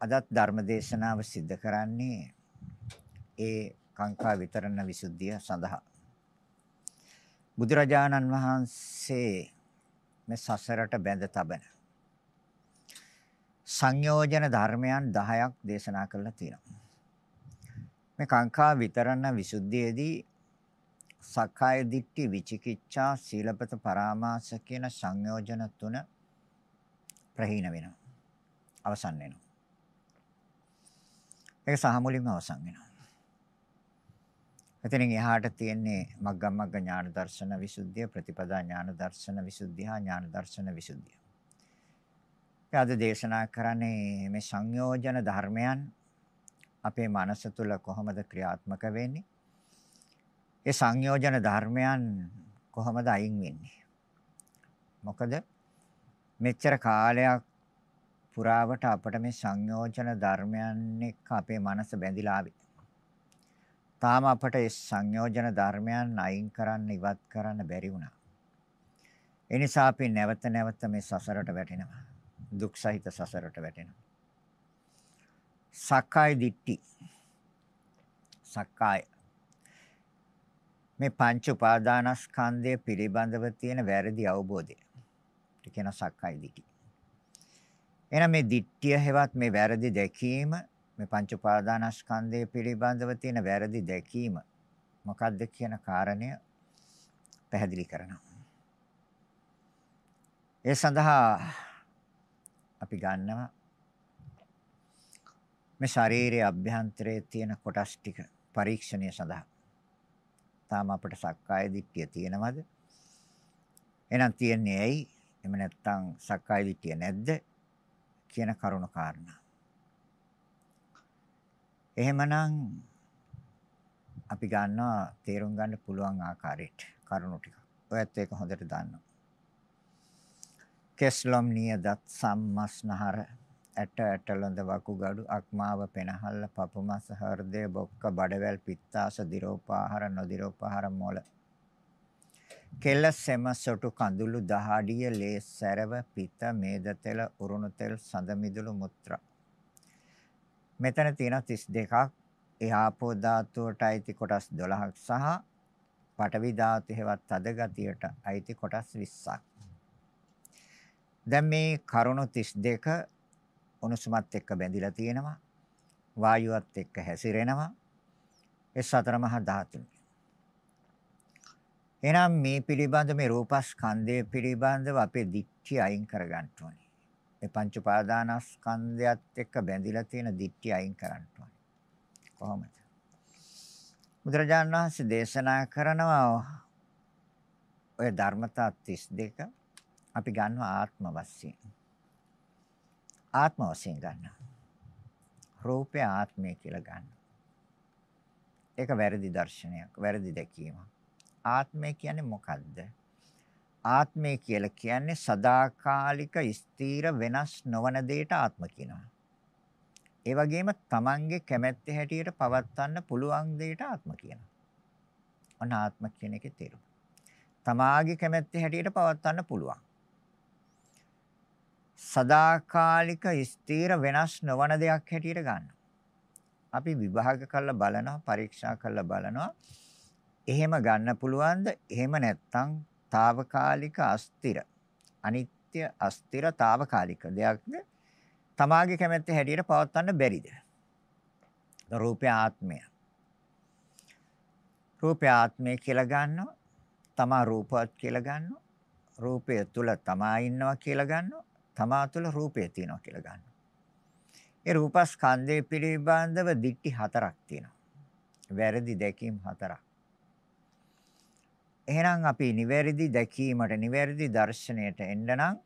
අදත් ධර්ම දේශනාව සිද්ධ කරන්නේ ඒ කාංකා විතරණ විසුද්ධිය සඳහා. බුදුරජාණන් වහන්සේ මේ සසරට බැඳ තබන සංයෝජන ධර්මයන් 10ක් දේශනා කළා තියෙනවා. මේ කාංකා විතරණ විසුද්ධියේදී සක්කාය දිට්ඨි විචිකිච්ඡා සීලපත පරාමාස කියන සංයෝජන තුන ප්‍රහීන වෙනවා. අවසන් වෙනවා. ඒක සහ මුලින්ම අවසන් වෙනවා. එතනින් එහාට තියෙන්නේ මග්ගමග්ග ඥාන දර්ශන විසුද්ධිය, ප්‍රතිපදා ඥාන දර්ශන විසුද්ධිය, ඥාන දර්ශන විසුද්ධිය. අද දේශනා කරන්නේ මේ සංයෝජන ධර්මයන් අපේ මනස තුල කොහොමද ක්‍රියාත්මක වෙන්නේ? ඒ සංයෝජන ධර්මයන් කොහොමද අයින් වෙන්නේ? මොකද මෙච්චර කාලයක් පුරාවට අපට මේ සංයෝජන ධර්මයන් එක්ක අපේ මනස බැඳිලා ආවේ. තාම අපට ඒ සංයෝජන ධර්මයන් අයින් කරන්න ඉවත් කරන්න බැරි වුණා. ඒ නිසා අපි නැවත නැවත මේ සසරට වැටෙනවා. දුක් සහිත සසරට වැටෙනවා. සක්කාය දිට්ඨි. සක්කාය මේ පංච උපාදානස්කන්ධය පිළිබඳව තියෙන වැරදි අවබෝධය. ඒ කියන සක්කාය දිට්ඨි. එහෙනම් මේ දිට්ඨිය හෙවත් මේ වැරදි දැකීම මේ පංච උපාදානස්කන්ධය පිළිබඳව තියෙන වැරදි දැකීම මොකක්ද කියන කාරණය පැහැදිලි කරනවා. ඒ සඳහා අපි ගන්නවා මේ ශාරීරික අභ්‍යන්තරයේ තියෙන කොටස් ටික පරීක්ෂණය සඳහා. තාම අපිට සක්කාය දිට්ඨිය තියෙනවද? එහෙනම් තියන්නේ ඇයි? එහෙම නැත්නම් සක්කාය දිට්ඨිය නැද්ද? කියන කරුණ කාරණා. එහෙමනම් අපි ගන්නවා තේරුම් ගන්න පුළුවන් ආකාරයට කරුණු ටික. ඔයත් ඒක හොඳට දන්නවා. කෙස්ලොම් නියදත් සම්මස්නහර ඇට ඇටලඳ වකුගඩු අක්මාව පෙනහල්ල පපුමස හෘදය බොක්ක බඩවැල් පිත්තාස දිරෝපාහාර නොදිරෝපාහාර මොළ කෙල සෙම සොටු කඳුළු දහඩිය ලේ සැරව පිත මේද තෙල උරුණු තෙල් සඳ මිදුළු මුත්‍රා. මෙතන තියෙන 32ක් ඒ ආපෝ ධාතුවට අයිති කොටස් 12ක් සහ පඨවි ධාතු හේවත් තද ගතියට අයිති කොටස් 20ක් දැන් මේ කරුණු 32 උණුසුමත් එක්ක බැඳිලා තියෙනවා. වායුවත් එක්ක හැසිරෙනවා. ඒ සතර මහා ධාතුන්. එහෙනම් මේ පිළිබඳ මේ රූපස්කන්ධය පිළිබඳව අපේ දික්ටි අයින් කරගන්න ඕනේ මේ පංච උපාදානස්කන්ධයත් එක්ක බැඳිලා තියෙන දික්ටි අයින් කරන්න ඕනේ කොහොමද බුදුරජාණන් වහන්සේ දේශනා කරනවා ඔය ධර්මතා 32 අපි ගන්නවා ආත්ම වශයෙන් ආත්ම වශයෙන් ගන්නවා. රූපය ආත්මය කියලා ගන්නවා. ඒක වැරදි දර්ශනයක්, වැරදි දැකීමක්. ආත්මය කියන්නේ මොකද්ද? ආත්මය කියලා කියන්නේ සදාකාලික ස්ථීර වෙනස් නොවන දෙයට ආත්ම කියනවා. ඒ වගේම තමන්ගේ කැමැත්ත හැටියට පවත්වන්න පුළුවන් දෙයට ආත්ම කියනවා. අන ආත්ම කියන එකේ තේරුම. තමාගේ කැමැත්ත හැටියට පවත්වන්න පුළුවන්. සදාකාලික ස්ථීර වෙනස් නොවන දෙයක් හැටියට ගන්න. අපි විභාග කරලා බලනවා පරීක්ෂා කරලා බලනවා. එහෙම ගන්න පුළුවන්ද? එහෙම නැත්නම් తాවකාලික අස්තිර අනිත්‍ය අස්තිර తాවකාලික දෙයක්ද? තමාගේ කැමැත්ත හැටියට පවත්වන්න බැරිද? රූපය ආත්මය. රූපය ආත්මය කියලා ගන්නවා. තමා රූපවත් කියලා ගන්නවා. රූපය තුල තමා ඉන්නවා කියලා ගන්නවා. තමා තුළ රූපය තියෙනවා කියලා ගන්නවා. ඒ රූපස්කන්ධය පිළිබඳව දික්ටි හතරක් තියෙනවා. වැරදි දැකීම් හතරක්. එහෙනම් අපි නිවැරදි දැකීමට නිවැරදි දර්ශනයට එන්න නම්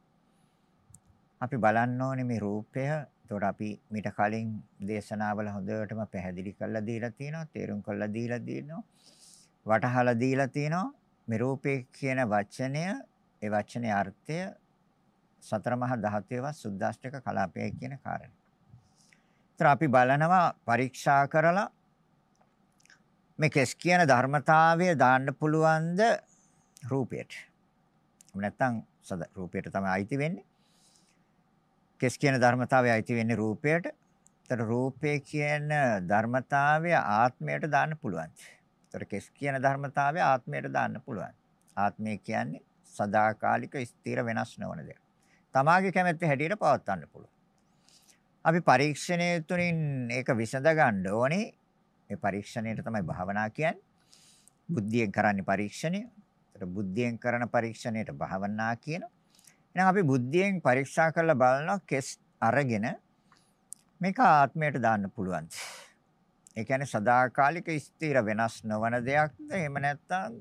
අපි බලන්න ඕනේ මේ රූපය. එතකොට අපි මීට කලින් දේශනාවල හොඳටම පැහැදිලි කරලා දීලා තියෙනවා, තේරුම් කරලා දීලා තියෙනවා, වටහලා දීලා තියෙනවා. මේ රූපේ කියන වචනය, ඒ වචනේ අර්ථය සතර මහා ධාතුවේවත් සුද්දාෂ්ටක කලාපයයි කියන කාරණය. ඒතර අපි බලනවා පරීක්ෂා කරලා මේ කෙස් කියන ධර්මතාවය දාන්න පුළුවන්ද රූපයට. නැත්තම් සද රූපයට තමයි අයිති වෙන්නේ. කෙස් කියන ධර්මතාවය අයිති වෙන්නේ රූපයට. ତර රූපේ කියන ධර්මතාවය ආත්මයට දාන්න පුළුවන්. තර කෙස් කියන ධර්මතාවය ආත්මයට දාන්න පුළුවන්. ආත්මය කියන්නේ සදාකාලික ස්ථිර වෙනස් නොවන දෙයක්. තමාගේ කැමැත්ත හැටියට පවත්වන්න පුළුවන්. අපි පරීක්ෂණය තුළින් ඒක විසඳ ගන්න ඕනේ. මේ පරීක්ෂණයට තමයි භාවනා කියන්නේ. බුද්ධියෙන් කරන්නේ පරීක්ෂණය. ඒතර බුද්ධියෙන් කරන පරීක්ෂණයට භාවනා කියනවා. එහෙනම් අපි බුද්ධියෙන් පරීක්ෂා කරලා බලනවා කෙස් අරගෙන මේක ආත්මයට දාන්න පුළුවන්. ඒ කියන්නේ සදාකාලික ස්ථිර වෙනස් නොවන දෙයක්ද එහෙම නැත්නම්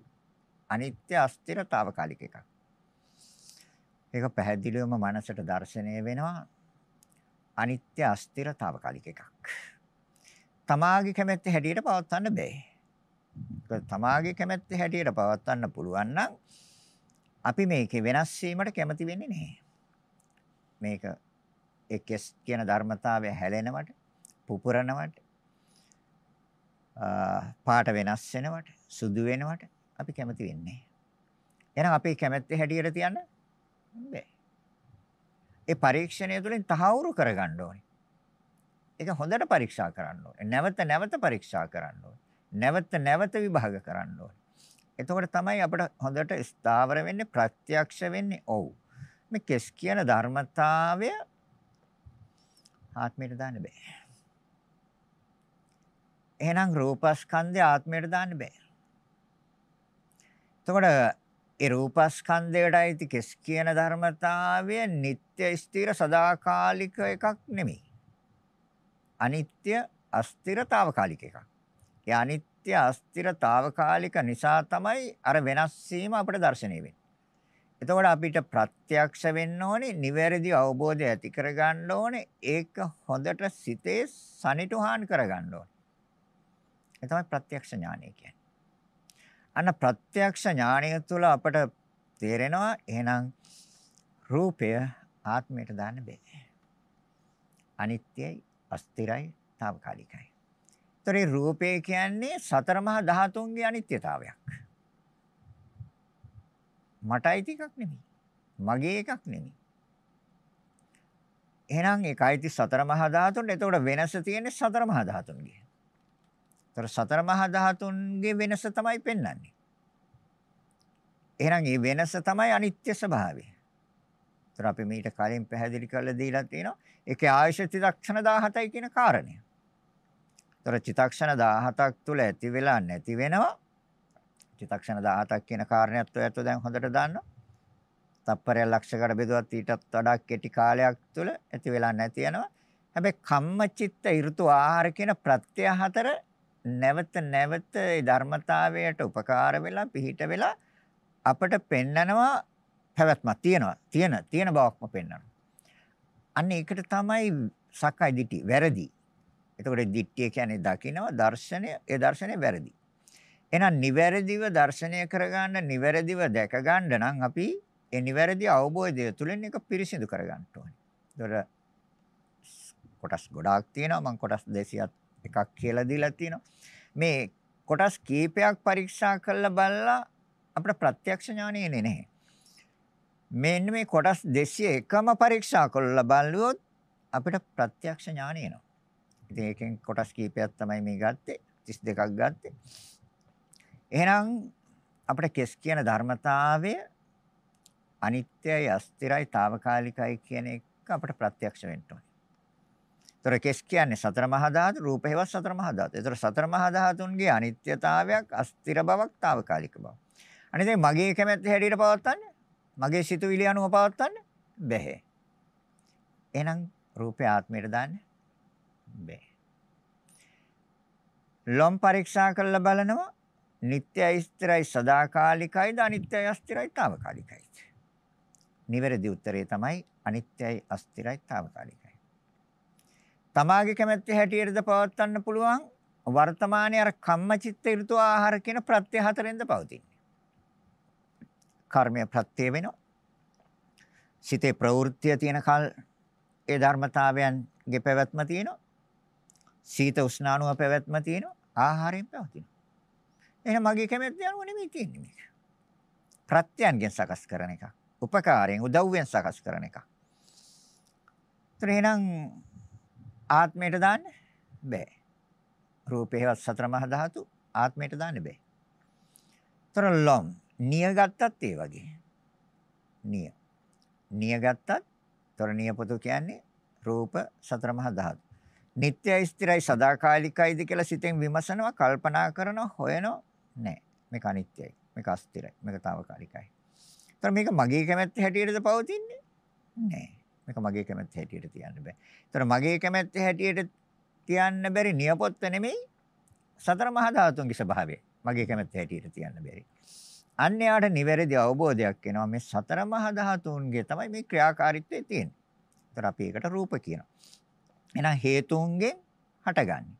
අනිත්‍ය අස්ථිරතාවකාලික එකක්. ඒක පැහැදිලිවම මනසට දැర్శණය වෙනවා. අනිත්‍ය අස්ථිරතාවකාලික එකක්. තමාගේ කැමැත්ත හැටියට පවත්වන්න බෑ. තමාගේ කැමැත්ත හැටියට පවත්වන්න පුළුවන් නම් අපි මේකේ වෙනස් වීමට කැමති වෙන්නේ නැහැ. මේක එක්ස් කියන ධර්මතාවය හැලෙනවට, පුපුරනවට, පාට වෙනස් වෙනවට, සුදු වෙනවට අපි කැමති වෙන්නේ. එහෙනම් අපේ කැමැත්ත හැටියට තියන්න බෑ. ඒ පරීක්ෂණය තුළින් තහවුරු කරගන්න ඕනේ. ඒක හොඳට පරීක්ෂා කරන්න ඕනේ. නැවත නැවත පරීක්ෂා කරන්න ඕනේ. නැවත නැවත විභාග කරන්න ඕනේ. එතකොට තමයි අපිට හොඳට ස්ථාවර වෙන්නේ ප්‍රත්‍යක්ෂ වෙන්නේ. ඔව්. මේ කෙස් කියන ධර්මතාවය ආත්මයට දාන්න බෑ. එහෙනම් රූපස්කන්ධය ආත්මයට දාන්න බෑ. එතකොට ඒ රූපස්කන්ධයට අයිති කෙස් කියන ධර්මතාවය නিত্য ස්ථිර සදාකාලික එකක් නෙමෙයි. අනිත්‍ය අස්ථිරතාවකාලික එකක්. ඒ අනිත්‍ය අස්ථිරතාවකාලික නිසා තමයි අර වෙනස් වීම අපිට දැర్శණය වෙන්නේ. එතකොට අපිට ප්‍රත්‍යක්ෂ වෙන්න ඕනේ, නිවැරදි අවබෝධය ඇති කරගන්න ඕනේ, ඒක හොඳට සිතේ සනිටුහාන් කරගන්න ඕනේ. ඒ තමයි ප්‍රත්‍යක්ෂ ඥානය කියන්නේ. අන්න ප්‍රත්‍යක්ෂ ඥානය තුළ අපට තේරෙනවා එහෙනම් රූපය ආත්මයට දාන්න බෑ. අනිත්‍යයි, අස්තිරයි, తాවකාලිකයි. ඒතරේ රූපය කියන්නේ සතර මහා ධාතුන්ගේ අනිත්‍යතාවයක්. මටයි ටිකක් නෙමෙයි. මගේ එකක් නෙමෙයි. එහෙනම් ඒකයි සතර මහා ධාතුන්. එතකොට වෙනස තියෙන්නේ සතර මහා ධාතුන්ගේ. ඒතර සතර මහා ධාතුන්ගේ වෙනස තමයි පෙන්වන්නේ. එහෙනම් මේ වෙනස තමයි අනිත්‍ය ස්වභාවය. ඒතර අපි මීට කලින් පැහැදිලි කරලා දීලා තියෙනවා. ඒකේ ආයශ චිත්තක්ෂණ 17යි කියන කාරණය. ඒතර චිත්තක්ෂණ 17ක් තුල ඇති වෙලා නැති වෙනවා. චිත්තක්ෂණ 17ක් කියන කාරණයත් ඔයත් දැන් හොඳට දන්නවා. තප්පරය ලක්ෂයකට බෙදුවත් ඊටත් වඩා කෙටි කාලයක් තුල ඇති වෙලා නැති වෙනවා. හැබැයි කම්මචිත්ත ඍතු ආහාර කියන ප්‍රත්‍ය හතර නැවත නැවත ඒ ධර්මතාවයට උපකාර වෙලා පිහිට වෙලා අපට පෙන්නනවා පැවැත්මක් තියෙනවා තියෙන තියෙන බවක්ම පෙන්වනවා අන්න ඒකට තමයි සක්කාය දිටි වැරදි එතකොට දිට්ඨිය කියන්නේ දකිනවා දර්ශනය ඒ දර්ශනය වැරදි එහෙනම් නිවැරදිව දර්ශනය කරගන්න නිවැරදිව දැක ගන්න නම් අපි ඒ නිවැරදි අවබෝධය තුළින් එක පිරිසිදු කරගන්න ඕනේ. ඒතකොට කොටස් ගොඩාක් තියෙනවා මම කොටස් 200ක් එකක් කියලා දීලා තියෙනවා. මේ කොටස් කීපයක් පරීක්ෂා කරලා බලලා අපිට ප්‍රත්‍යක්ෂ ඥානෙ එන්නේ නැහැ. මෙන්න මේ කොටස් 201ම පරීක්ෂා කරලා බලුවොත් අපිට ප්‍රත්‍යක්ෂ ඥානෙ එනවා. ඉතින් ඒකෙන් කොටස් කීපයක් තමයි මේ ගත්තේ 32ක් ගත්තේ. එහෙනම් අපිට කෙස් කියන ධර්මතාවය අනිත්‍යයි අස්තිරයි తాවකාලිකයි කියන එක අපිට ප්‍රත්‍යක්ෂ වෙන්න ඕනේ. ඒතර කෙස් කියන්නේ සතර මහා ධාතු, රූප හේවත් සතර මහා ධාතු. ඒතර සතර මහා ධාතුන්ගේ අනිත්‍යතාවයක්, අස්තිර බවක්, తాවකාලික බවක්. අනිත් මගේ කැමැත්ත හැටියට පවත්න්නේ, මගේ සිතුවිලි අනුව පවත්න්නේ බැහැ. එහෙනම් රූපේ ආත්මයට දාන්නේ බැහැ. ලොම් පරීක්ෂා කරලා බලනවා නිට්ටයයි ස්ථිරයි සදාකාලිකයිද අනිත්‍යයි අස්ථිරයි తాවකාලිකයි. නිවැරදි උත්තරේ තමයි අනිත්‍යයි අස්ථිරයි తాවකාලිකයි. තමාගේ කැමැත්ත හැටියටද පවත්වන්න පුළුවන් වර්තමානයේ අර කම්මචිත්ත ඍතු ආහාර කියන ප්‍රත්‍ය හතරෙන්ද පවතින්නේ. කර්මය ප්‍රත්‍ය වෙනවා. සිතේ ප්‍රවෘත්තිය තියෙන කල් ඒ ධර්මතාවයන්ගේ පැවැත්ම තියෙනවා. සීත උෂ්ණානුව පැවැත්ම තියෙනවා. ආහාරයෙන් පැවතිනවා. එහෙනම් මගේ කැමැත්ත අනුව නෙමෙයි තියෙන්නේ මේක. ප්‍රත්‍යයන්ගෙන් සකස් කරන එක. උපකාරයෙන් උදව්වෙන් සකස් කරන එක. ඒතර එහෙනම් ආත්මයට දාන්න බෑ. රූපේවත් සතර මහා ධාතු ආත්මයට දාන්න බෑ. තර ලොම් නිය ගත්තත් ඒ වගේ. නිය. නිය ගත්තත් තොර නියපොතු කියන්නේ රූප සතර මහා ධාතු. නිට්ටයයි ස්ථිරයි සදාකාලිකයිද කියලා සිතෙන් විමසනවා කල්පනා කරනවා හොයනවා නෑ. මේක අනිත්‍යයි. මේක අස්ථිරයි. මේක తాවකාලිකයි. ඒතර මේක මගේ කැමැත්ත හැටියටද පවතින්නේ? නෑ. මේක මගේ කැමැත්ත හැටියට තියන්න බෑ. ඒතර මගේ කැමැත්ත හැටියට තියන්න බැරි නියපොත්ත නෙමෙයි සතර මහා ධාතුන්ගේ ස්වභාවය. මගේ කැමැත්ත හැටියට තියන්න බැරි. අන්‍යයට නිවැරදි අවබෝධයක් එනවා මේ සතර මහා ධාතුන්ගේ තමයි මේ ක්‍රියාකාරීත්වය තියෙන්නේ. ඒතර අපි ඒකට රූප කියනවා. එහෙනම් හේතුන්ගෙන් හටගන්නේ.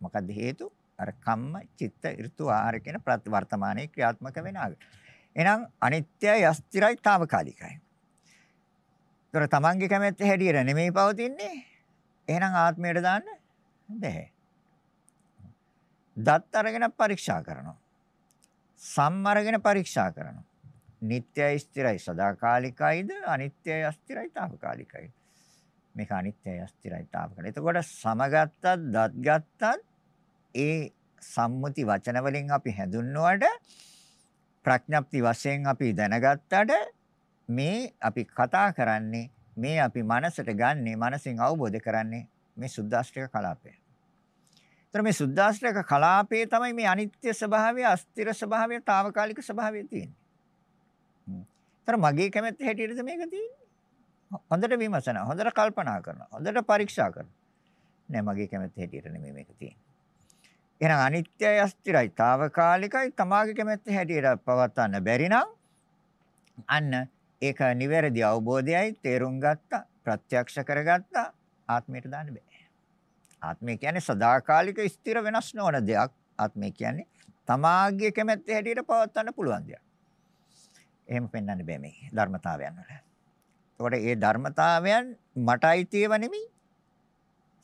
මොකද්ද හේතු? අර කම්ම, චිත්ත, ඍතු, ආහාර කියන වර්තමානයේ ක්‍රියාත්මක වෙන ආග. එහෙනම් අනිත්‍යයි, අස්තිරයි, తాවකාලිකයි. ඒතර තමන්ගේ කැමැත්ත හැටියට නෙමෙයි පවතින්නේ. එහෙනම් ආත්මයට දාන්න බැහැ. දත් අරගෙන පරීක්ෂා කරනවා. සම් අරගෙන පරීක්ෂා කරනවා. නිට්ටයයි ස්ථිරයි සදාකාලිකයිද අනිත්‍යයි අස්ථිරයි తాවකාලිකයි. මේක අනිත්‍යයි අස්ථිරයි తాවකාලිකයි. එතකොට සමගත්තත් දත් ගත්තත් ඒ සම්මුති වචන වලින් අපි හැඳුන්වුවට ප්‍රඥප්ති වශයෙන් අපි දැනගත්තට මේ අපි කතා කරන්නේ මේ අපි මනසට ගන්නේ මනසින් අවබෝධ කරන්නේ මේ සුද්දාෂ්ටක කලාපය. ඒතර මේ සුද්දාෂ්ටක කලාපයේ තමයි මේ අනිත්‍ය ස්වභාවය, අස්තිර ස්වභාවය, తాවකාලික ස්වභාවය තියෙන්නේ. ඒතර මගේ කැමැත්ත හැටියටද මේක තියෙන්නේ? හොඳට විමසනවා, හොඳට කල්පනා කරනවා, හොඳට පරීක්ෂා කරනවා. නෑ මගේ කැමැත්ත හැටියට නෙමෙයි මේක තියෙන්නේ. එහෙනම් අනිත්‍යයි, අස්තිරයි, తాවකාලිකයි, තමාගේ කැමැත්ත හැටියට පවත්වන්න බැරි නම් අන්න ඒක නිවැරදි අවබෝධයයි තේරුම් ගත්තා ප්‍රත්‍යක්ෂ කරගත්තා ආත්මයට දාන්න බෑ. ආත්මය කියන්නේ සදාකාලික ස්ථිර වෙනස් නොවන දෙයක්. ආත්මය කියන්නේ තමාගේ කැමැත්ත හැටියට පවත්වන්න පුළුවන් දෙයක්. එහෙම පෙන්වන්න බෑ මේ ධර්මතාවයන් වල. ඒකට ඒ ධර්මතාවයන් මට අයිතිව නෙමෙයි.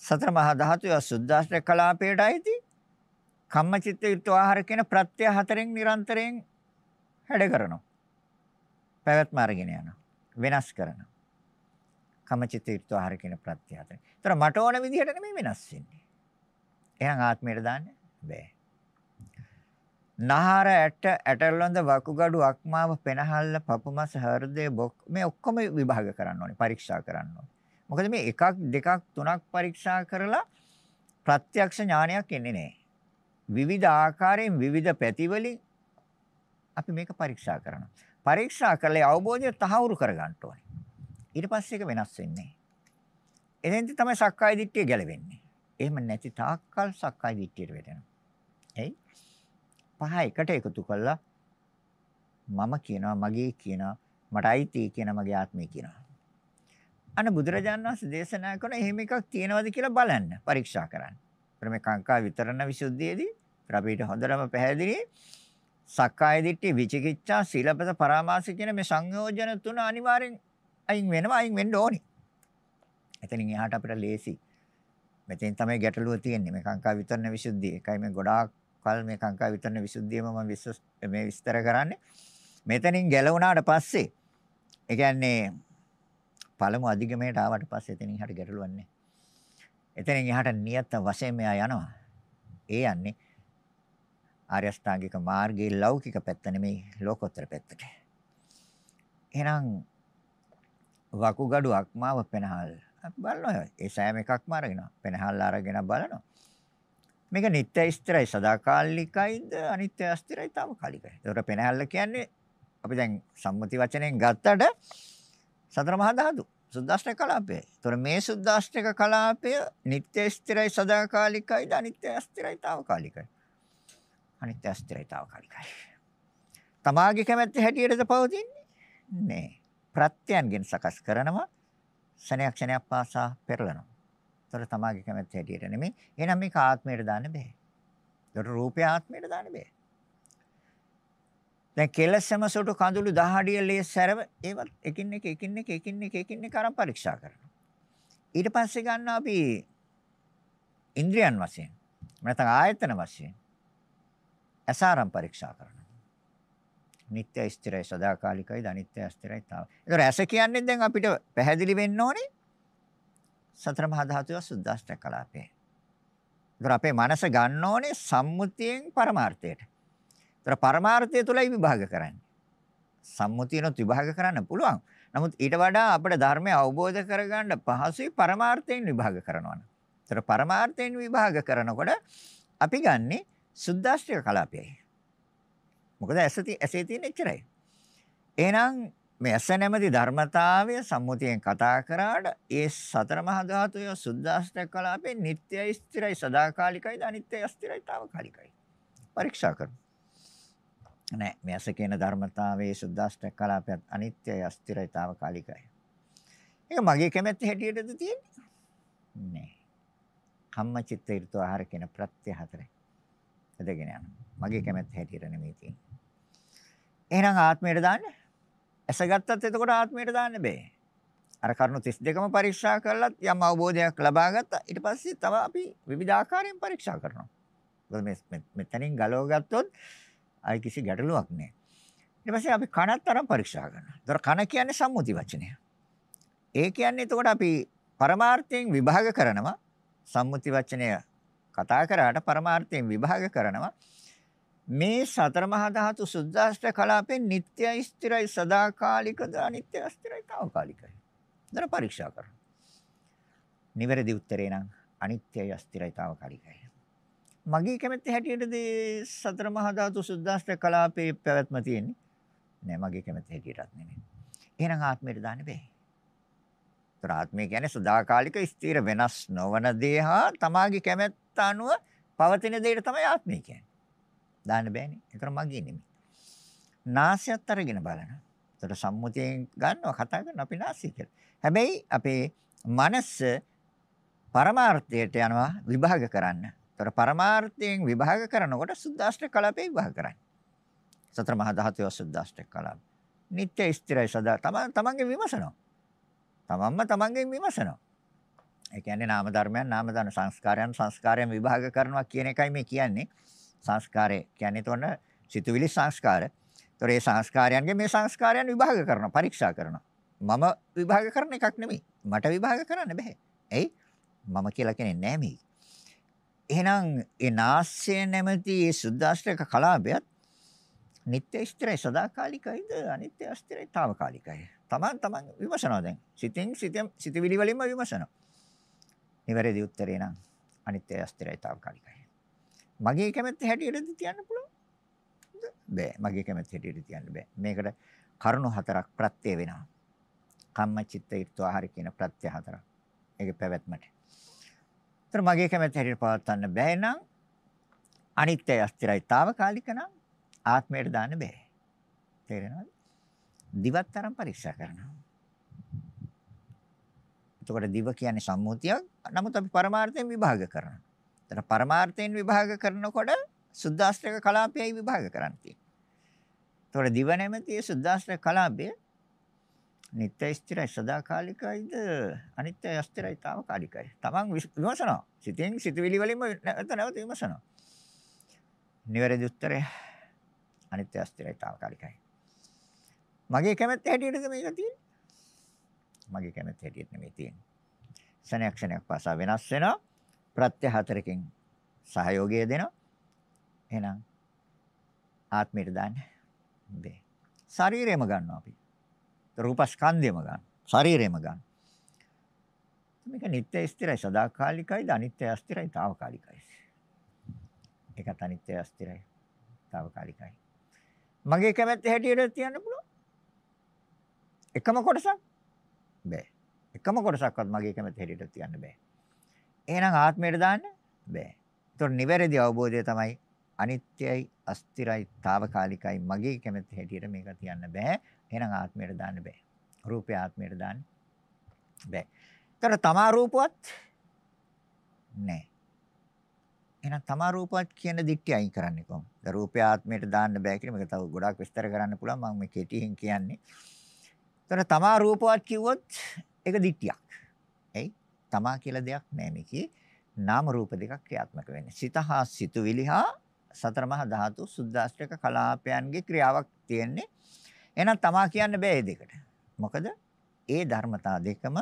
සතර මහා ධාතුය සුද්දාස්ත්‍ර කලාපයට අයිති. කම්මචිත්ත යුක්ත ආහාර කියන ප්‍රත්‍ය හතරෙන් නිරන්තරයෙන් හැඩ කරනවා. පැවැත්ම අරගෙන යනවා. වෙනස් කරනවා. කමචිත යුක්ත ආහාර කියන ප්‍රත්‍ය හතර. ඒතර මට ඕන විදිහට නෙමෙයි වෙනස් වෙන්නේ. එහෙනම් ආත්මයට දාන්න බෑ. නහර ඇට ඇටලොඳ වකුගඩු අක්මාව පෙනහල්ල පපුමස හෘදය බොක් මේ ඔක්කොම විභාග කරන්න ඕනේ පරීක්ෂා කරන්න ඕනේ. මොකද මේ එකක් දෙකක් තුනක් පරීක්ෂා කරලා ප්‍රත්‍යක්ෂ ඥානයක් එන්නේ නැහැ. විවිධ ආකාරයෙන් විවිධ පැතිවලින් අපි මේක පරීක්ෂා කරනවා. පරීක්ෂා කරලා අවබෝධය තහවුරු කරගන්න ඕනේ. ඊට පස්සේ ඒක වෙනස් වෙන්නේ. එතෙන්දි තමයි සක්කාය දිට්ඨිය ගැලවෙන්නේ. එහෙම නැති තාක්කල් සක්කාය දිට්ඨියට වැටෙනවා. එයි පහ එකට එකතු කළා මම කියනවා මගේ කියනවා මට අයිති කියන මගේ ආත්මය කියනවා. අන්න බුදුරජාණන් වහන්සේ දේශනා කරන එහෙම එකක් තියෙනවද කියලා බලන්න පරීක්ෂා කරන්න. ප්‍රමේ කාංකා විතරණ විසුද්ධියේදී අපිට හොඳටම පැහැදිලි සක්කාය දිට්ඨි විචිකිච්ඡා සීලපද පරාමාස කියන මේ සංයෝජන තුන අනිවාර්යෙන් අයින් වෙනවා අයින් වෙන්න ඕනි. එතනින් එහාට අපිට ලේසි. මෙතෙන් තමයි ගැටලුව තියෙන්නේ මේ කාංකා විතරණ විසුද්ධිය. ඒකයි මේ ගොඩාක් කල් මේ කාංකා විතරණ විසුද්ධියම මම විශ්ව මේ විස්තර කරන්නේ. මෙතනින් ගැලවුණාට පස්සේ ඒ කියන්නේ පළමු අධිගමයට ආවට පස්සේ එතනින් එහාට ගැටලුවක් නැහැ. එතනින් එහාට නියත වශයෙන් මෙයා යනවා. ඒ යන්නේ ආර්ය අෂ්ටාංගික මාර්ගයේ ලෞකික පැත්ත නෙමෙයි ලෝකෝත්තර පැත්තට. එහෙනම් වකුගඩු අක්මාව පෙනහල් බලනවා. ඒ සෑම එකක්ම අරගෙන පෙනහල් අරගෙන බලනවා. මේක නිත්‍ය ස්ථිරයි සදාකාලිකයිද අනිත්‍ය අස්ථිරයි తాවකාලිකයි. ඒතර පෙනහල්ල කියන්නේ අපි දැන් සම්මුති වචනෙන් ගත්තට සතර මහා ධාතු සුද්දාෂ්ටක කලාපය. ඒතර මේ සුද්දාෂ්ටක කලාපය නිත්‍ය ස්ථිරයි සදාකාලිකයිද අනිත්‍ය අස්ථිරයි తాවකාලිකයි. අනිත්‍ය අස්තිරයිතාවකාලිකයි. තමාගේ කැමැත්ත හැටියටද පවතින්නේ? නෑ. ප්‍රත්‍යයන්ගෙන් සකස් කරනවා ශනයක් ශනයක් පාසා පෙරලනවා. ඒතර තමාගේ කැමැත්ත හැටියට නෙමෙයි. එහෙනම් මේක ආත්මයට දාන්න බෑ. ඒතර රූපය ආත්මයට දාන්න බෑ. දැන් කෙලසම සොටු කඳුළු දහඩිය ලේ සැරව ඒවත් එකින් එක එකින් එක එකින් එක එකින් එක අරන් පරීක්ෂා කරනවා. ඊට පස්සේ ගන්නවා අපි ඉන්ද්‍රියන් වශයෙන් නැත්නම් ආයතන වශයෙන් ඇසාරම් පරීක්ෂා කරනවා. නිට්ටය ස්ථිරයි සදාකාලිකයි අනිත්‍ය අස්ථිරයි තාව. ඒතර ඇස කියන්නේ දැන් අපිට පැහැදිලි වෙන්න ඕනේ. සතර මහා ධාතුව සුද්දාෂ්ටක කලාපේ. ඒතර අපේ මනස ගන්න ඕනේ සම්මුතියෙන් පරමාර්ථයට. ඒතර පරමාර්ථය තුලයි විභාග කරන්නේ. සම්මුතියනොත් විභාග කරන්න පුළුවන්. නමුත් ඊට වඩා අපිට ධර්මය අවබෝධ කරගන්න පහසුයි පරමාර්ථයෙන් විභාග කරනවා. ඒතර පරමාර්ථයෙන් විභාග කරනකොට අපි ගන්නෙ සුද්දාෂ්ටක කලාපයයි. මොකද ඇසති ඇසේ තියෙන එච්චරයි. එහෙනම් මේ ඇස නැමැති ධර්මතාවය සම්මුතියෙන් කතා කරාට ඒ සතර මහා ධාතුය සුද්දාෂ්ටක කලාපේ නිට්ටයයි ස්ථිරයි සදාකාලිකයිද අනිත්‍යයි අස්ථිරයි తాවකාලිකයි. පරීක්ෂා කරමු. නෑ මේ ඇස කියන ධර්මතාවයේ සුද්දාෂ්ටක කලාපයත් අනිත්‍යයි අස්ථිරයි తాවකාලිකයි. ඒක මගේ කැමැත්ත හැටියටද තියෙන්නේ? නෑ. කම්මචිත්ත ඍතු ආහාර කියන ප්‍රත්‍ය හතරයි. එදගෙන යනවා. මගේ කැමැත්ත හැටියට නෙමෙයි තියෙන්නේ. එහෙනම් ආත්මයට දාන්න. ඇස ගත්තත් එතකොට ආත්මයට දාන්න බෑ. අර කරුණු 32ම පරීක්ෂා කළත් යම් අවබෝධයක් ලබා ගත්තා. ඊට පස්සේ තව අපි විවිධාකාරයෙන් පරීක්ෂා කරනවා. මොකද මේ මෙතනින් ගලව ගත්තොත් ආයි කිසි ගැටලුවක් නැහැ. ඊට පස්සේ අපි කනත් තරම් පරීක්ෂා කරනවා. ඒතර කන කියන්නේ සම්මුති වචනය. ඒ කියන්නේ එතකොට අපි පරමාර්ථයෙන් විභාග කරනවා. සම්මුති වචනය කතා කරාට පරමාර්ථයෙන් විභාග කරනවා. මේ සතර මහා ධාතු සුද්දාෂ්ට කලාපෙන් නිට්ටයයි ස්ථිරයි සදාකාලිකද අනිත්‍ය අස්ථිරයි తాවකාලිකයි. දර පරීක්ෂා කරනවා. නිවැරදි උත්තරේ නම් අනිත්‍යයි අස්ථිරයි తాවකාලිකයි. මගේ කැමැත්ත හැටියටද සතර මහා ධාතු සුද්දාෂ්ට කලාපේ පැවැත්ම තියෙන්නේ? නෑ මගේ කැමැත්ත හැටියටත් නෙමෙයි. එහෙනම් ආත්මයට දාන්න බෑ. ඒතර ආත්මය කියන්නේ සදාකාලික ස්ථිර වෙනස් නොවන දේ හා තමාගේ කැමැත්ත අනුව පවතින දෙයට තමයි ආත්මය කියන්නේ. දාන්න බෑනේ. ඒතර මගේ නෙමෙයි. නාසයත් අරගෙන බලනවා. ඒතර සම්මුතියෙන් ගන්නවා කතා කරනවා අපි නාසය කියලා. හැබැයි අපේ මනස පරමාර්ථයට යනවා විභාග කරන්න. ඒතර පරමාර්ථයෙන් විභාග කරනකොට සුද්දාෂ්ට කලාපේ විභාග කරන්නේ. සතර මහා ධාතුව සුද්දාෂ්ට කලාප. නිත්‍ය ස්ථිරයි සදා තමන් තමන්ගේ විමසනවා. තමන්ම තමන්ගෙන් විමසනවා. ඒ කියන්නේ නාම ධර්මයන් නාම ධර්ම සංස්කාරයන් සංස්කාරයන් විභාග කරනවා කියන එකයි මේ කියන්නේ. සංස්කාරය කියන්නේ තොන සිතුවිලි සංස්කාර. ඒතොර ඒ සංස්කාරයන්ගේ මේ සංස්කාරයන් විභාග කරනවා පරීක්ෂා කරනවා. මම විභාග කරන එකක් නෙමෙයි. මට විභාග කරන්න බෑ. එයි මම කියලා කෙනෙක් නෑ මේ. එහෙනම් ඒ නාස්‍ය නැමැති ඒ සුද්දාෂ්ටක කලාපයත් නිත්‍ය ස්ථිරයි සදාකාලිකයිද අනිත්‍ය අස්ථිරයි తాවකාලිකයි. තමන් තමන් විමසනවා දැන්. සිතින් සිතෙන් සිතවිලි වලින්ම විමසනවා. නිවැරදි උත්තරේ නම් අනිත්‍ය අස්ථිරයි తాවකාලිකයි. මගේ කැමැත්ත හැටියටද තියන්න පුළුවන්? බෑ. මගේ කැමැත්ත හැටියට තියන්න බෑ. මේකට කරුණු හතරක් ප්‍රත්‍ය වෙනවා. කම්ම චිත්ත ඊර්තු ආහාර කියන ප්‍රත්‍ය හතරක්. ඒකේ පැවැත්මට. ඒතර මගේ කැමැත්ත හැටියට පවත්වන්න බෑ නම් අනිත්‍ය අස්තිරයි తాවකාලික නම් ආත්මයට දාන්න බෑ. තේරෙනවද? දිවත් තරම් පරීක්ෂා කරනවා. එතකොට දිව කියන්නේ සම්මුතියක්. නමුත් අපි පරමාර්ථයෙන් විභාග කරනවා. එතන පරමාර්ථයෙන් විභාග කරනකොට සුද්දාස්ත්‍රක කලාපයයි විභාග කරන්නේ. එතකොට දිව නැමැති සුද්දාස්ත්‍රක කලාපය නිත්‍ය ස්ථිරයි සදාකාලිකයිද අනිත්‍ය අස්ථිරයි తాවකාලිකයි. Taman විමසනවා. සිතෙන් සිතවිලි වලින්ම නැවත නැවත විමසනවා. නිවැරදි උත්තරය අනිත්‍ය අස්ථිරයි తాවකාලිකයි. මගේ කැමැත්ත හැටියටද මේක තියෙන්නේ? මගේ කැමැත්ත හැටියට නෙමෙයි තියෙන්නේ. ක්ෂණයක් ක්ෂණයක් පාසා වෙනස් වෙනවා. ප්‍රත්‍ය හතරකින් සහයෝගය දෙනවා. එහෙනම් ආත්මයට දාන්න බෑ. ශරීරෙම ගන්නවා අපි. රූපස්කන්ධයම ගන්න. ශරීරයම ගන්න. මේක නිත්‍ය ස්ථිරයි සදාකාලිකයිද අනිත්‍ය අස්ථිරයි తాවකාලිකයි. ඒකත් අනිත්‍ය අස්ථිරයි తాවකාලිකයි. මගේ කැමැත්ත හැටියට තියන්න පුළුවන්. එකම කොටසක් බෑ. එකම කොටසක්වත් මගේ කැමැත්ත හැටියට තියන්න බෑ. එහෙනම් ආත්මයට දාන්න බෑ. ඒතකොට නිවැරදි අවබෝධය තමයි අනිත්‍යයි අස්තිරයි తాවකාලිකයි මගේ කැමැත්ත හැටියට මේක තියන්න බෑ. එහෙනම් ආත්මයට දාන්න බෑ. රූපය ආත්මයට දාන්න බෑ. ඒතර තමා රූපවත් නෑ. එහෙනම් තමා රූපවත් කියන දික්ටි අයින් කරන්නේ කොහොමද? ද රූපය ආත්මයට දාන්න බෑ කියලා මේක තව ගොඩාක් විස්තර කරන්න පුළුවන් මම මේ කෙටියෙන් කියන්නේ. ඒතර තමා රූපවත් කිව්වොත් ඒක දික්ටියක්. එයි තමා කියලා දෙයක් නෑ මේකේ. නාම රූප දෙකක් ක්‍රියාත්මක වෙන්නේ. සිත හා සිතුවිලි හා සතර මහා ධාතු සුද්දාෂ්ටක කලාපයන්ගේ ක්‍රියාවක් තියෙන්නේ. එහෙනම් තමා කියන්න බෑ මේ දෙකට. මොකද ඒ ධර්මතා දෙකම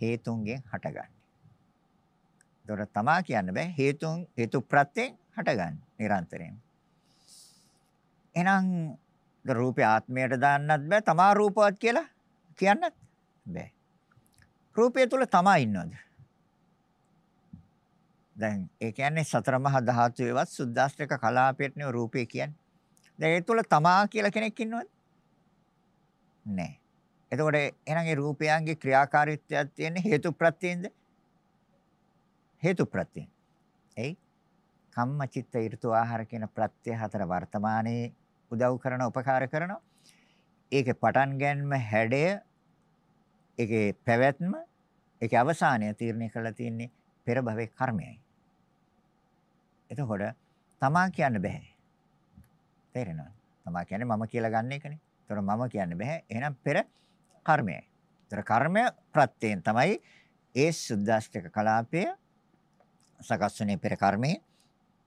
හේතුන්ගෙන් හටගන්නේ. ඒතොර තමා කියන්න බෑ හේතුන් හේතු ප්‍රත්‍යයෙන් හටගන්න නිරන්තරයෙන්. එහෙනම් රූපේ ආත්මයට දාන්නත් බෑ තමා රූපවත් කියලා කියන්නත් බෑ. රූපය තුල තමා ඉන්නවද? දැන් ඒ කියන්නේ සතර මහා ධාතුවේවත් සුද්දාස්ත්‍රක කලාපයටනේ රූපය කියන්නේ. දැන් ඒ තුල තමා කියලා කෙනෙක් ඉන්නවද? නැහැ. එතකොට එහෙනම් ඒ රූපයන්ගේ ක්‍රියාකාරීත්වයක් තියෙන්නේ හේතු ප්‍රත්‍යයෙන්ද? හේතු ප්‍රත්‍යයෙන්. එයි කම්ම චිත්ත ඍතු ආහාර කියන ප්‍රත්‍ය හතර වර්තමානයේ උදව් කරන උපකාර කරනවා. ඒකේ පටන් ගැනීම හැඩය ඒකේ පැවැත්ම ඒකේ අවසානය තීරණය කරලා තියෙන්නේ පෙර භවයේ කර්මයයි. එතකොට තමා කියන්න බෑ. තේරෙනවද? තමා කියන්නේ මම කියලා ගන්න එකනේ. ඒතර මම කියන්න බෑ. එහෙනම් පෙර කර්මයයි. ඒතර කර්මය ප්‍රත්‍යයෙන් තමයි ඒ සුද්දාෂ්ටක කලාපය සකස් වුනේ පෙර කර්මයේ.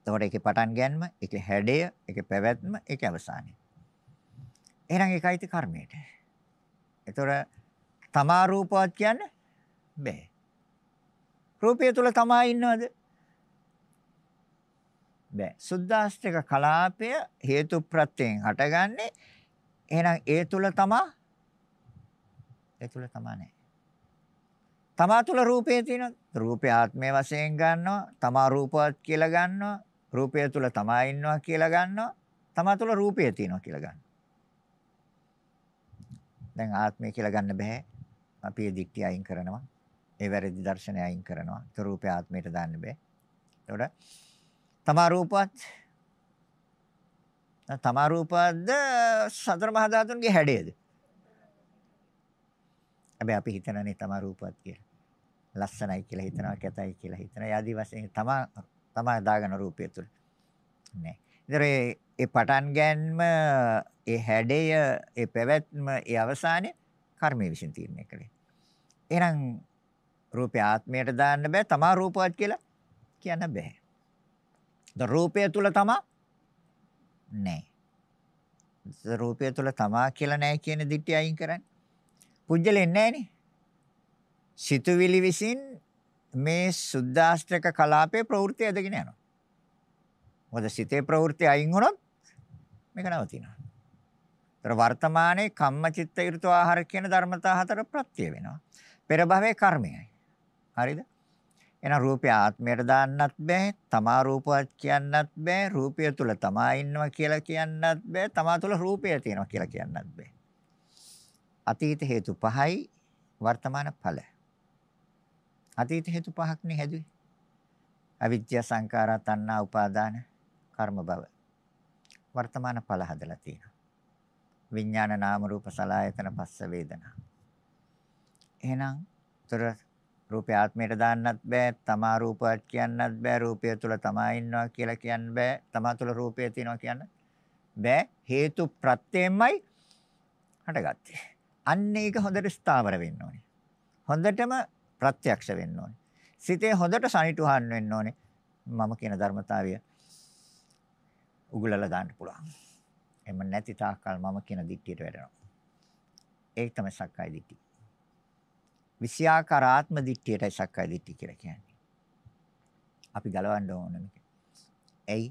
එතකොට ඒකේ පටන් ගැනීම, ඒකේ හැඩය, ඒකේ පැවැත්ම, ඒකේ අවසානය. එහෙනම් ඒකයිති කර්මයට. ඒතර තමා රූපවත් කියන්නේ බෑ. රූපය තුල තමා ඉන්නවද? බෑ. සුද්දාස්තික කලාපය හේතු ප්‍රත්‍යයෙන් හටගන්නේ. එහෙනම් ඒ තුල තමා ඒ තුල තමා නැහැ. තමා තුල රූපේ තියෙනවා. රූපය ආත්මය වශයෙන් ගන්නවා. තමා රූපවත් කියලා ගන්නවා. රූපය තුල තමා ඉන්නවා කියලා ගන්නවා. තමා තුල රූපය තියෙනවා කියලා ගන්නවා. දැන් ආත්මය කියලා ගන්න බෑ. අපි ඒ දික්ටි අයින් කරනවා. ඒ වැරදි දර්ශනය අයින් කරනවා. ඒ රූපය ආත්මයට දාන්න බෑ. ඒකට තමා රූපවත් තමා රූපවත්ද සතර මහා ධාතුන්ගේ හැඩයේද? හැබැයි අපි හිතනනේ තමා රූපවත් කියලා. ලස්සනයි කියලා හිතනවා, කැතයි කියලා හිතනවා. ආදි වශයෙන් තමා තමා දාගෙන රූපය තුල. නෑ. ඒතර ඒ පටන් ගැනීම, ඒ හැඩය, ඒ පැවැත්ම, ඒ අවසානය කර්මයේ විසින් තීරණය කළේ. එහෙනම් රූපය ආත්මයට දාන්න බෑ, තමා රූපවත් කියලා කියන්න බෑ. ද රූපය තුල තමා නෑ. රූපය තුල තමා කියලා නෑ කියන දිට්ඨිය අයින් කරන්නේ. පුජ්‍යලෙන්නේ නෑනේ. සිතුවිලි විසින් මේ සුද්දාෂ්ටක කලාපේ ප්‍රවෘත්ති ඇදගෙන යනවා. මොකද සිතේ ප්‍රවෘත්ති අයින් වුණොත් මේක නවතිනවා. ඒතර වර්තමානයේ කම්මචිත්ත ඍතු ආහාර කියන ධර්මතා හතර ප්‍රත්‍ය වෙනවා. පෙර භවයේ කර්මයයි. හරිද? එහෙනම් රූපය ආත්මයට දාන්නත් බෑ, තමා රූපවත් කියන්නත් බෑ, රූපය තුල තමා ඉන්නවා කියලා කියන්නත් බෑ, තමා තුල රූපය තියෙනවා කියලා කියන්නත් බෑ. අතීත හේතු පහයි වර්තමාන ඵල. අතීත හේතු පහක් නේ හැදුවේ. අවිද්‍යා සංඛාරා තණ්හා උපාදාන කර්ම භව. වර්තමාන ඵල හදලා තියෙනවා. විඥාන නාම රූප සලආයතන පස්ස වේදනා. එහෙනම් ତොර රූපය ආත්මයට දාන්නත් බෑ, තමා රූපවත් කියන්නත් බෑ, රූපය තුල තමා ඉන්නවා කියලා කියන්න බෑ, තමා තුල රූපය තියෙනවා කියන්න බෑ. හේතු ප්‍රත්‍යයෙන්මයි හටගත්තේ. අන්න ඒක හොඳට ස්ථාවර වෙන්න ඕනේ. හොඳටම ප්‍රත්‍යක්ෂ වෙන්න ඕනේ. සිතේ හොඳට සනිටුහන් වෙන්න ඕනේ. මම කියන ධර්මතාවය උගුලලා දාන්න පුළුවන්. එම නැති තාක්කල් මම කියන දිට්ඨියට වැටෙනවා. ඒක තමයි සක්කාය දිට්ඨිය. විෂයාකාර ආත්ම දිට්ඨියටයි සක්කාය දිට්ඨිය කියලා කියන්නේ. අපි ගලවන්න ඕන මේක. එයි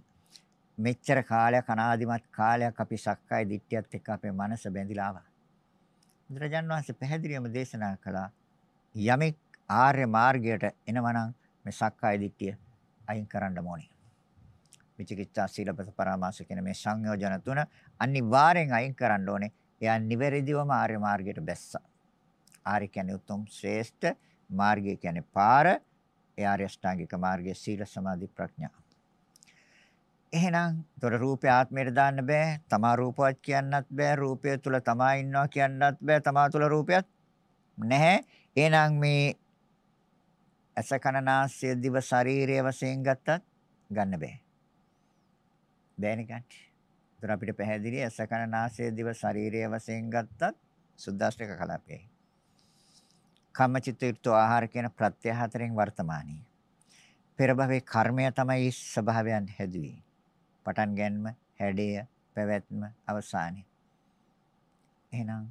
මෙච්චර කාලයක් අනාදිමත් කාලයක් අපි සක්කාය දිට්ඨියත් එක්ක අපේ මනස බැඳිලා ආවා. බුදුරජාන් වහන්සේ පැහැදිලිවම දේශනා කළා යමෙක් ආර්ය මාර්ගයට එනවනම් මේ සක්කාය දිට්ඨිය අයින් කරන්න ඕනේ. විචිකිච්ඡා සීලපත පරාමාස කියන මේ සංයෝජන තුන අනිවාර්යෙන් අයින් කරන්න ඕනේ. එයා නිවැරදිවම ආර්ය මාර්ගයට බැස්සා. ආර්ය කියන්නේ උතුම් ශ්‍රේෂ්ඨ මාර්ගය කියන්නේ පාර. ඒ ආර්ය අෂ්ටාංගික මාර්ගයේ සීල සමාධි ප්‍රඥා. එහෙනම් තොර රූපය ආත්මයට දාන්න බෑ. තමා රූපවත් කියන්නත් බෑ. රූපය තුල තමා ඉන්නවා කියන්නත් බෑ. තමා තුල රූපයක් නැහැ. එහෙනම් මේ ඇස කන නාසය දිව ශරීරය වශයෙන් ගත්තත් ගන්න බෑ. බෑනේ ගන්න. ඒතර අපිට පැහැදිලි ඇස කන නාසය දිව ශරීරය වශයෙන් ගත්තත් සුද්දාෂ්ටක කලාපයයි. කම්මචිත්ත යුක්ත ආහාර කියන ප්‍රත්‍ය හතරෙන් වර්තමානී. පෙර භවයේ කර්මය තමයි ස්වභාවයන් හැදුවේ. පටන් ගැනීම, හැඩය, පැවැත්ම, අවසානය. එහෙනම්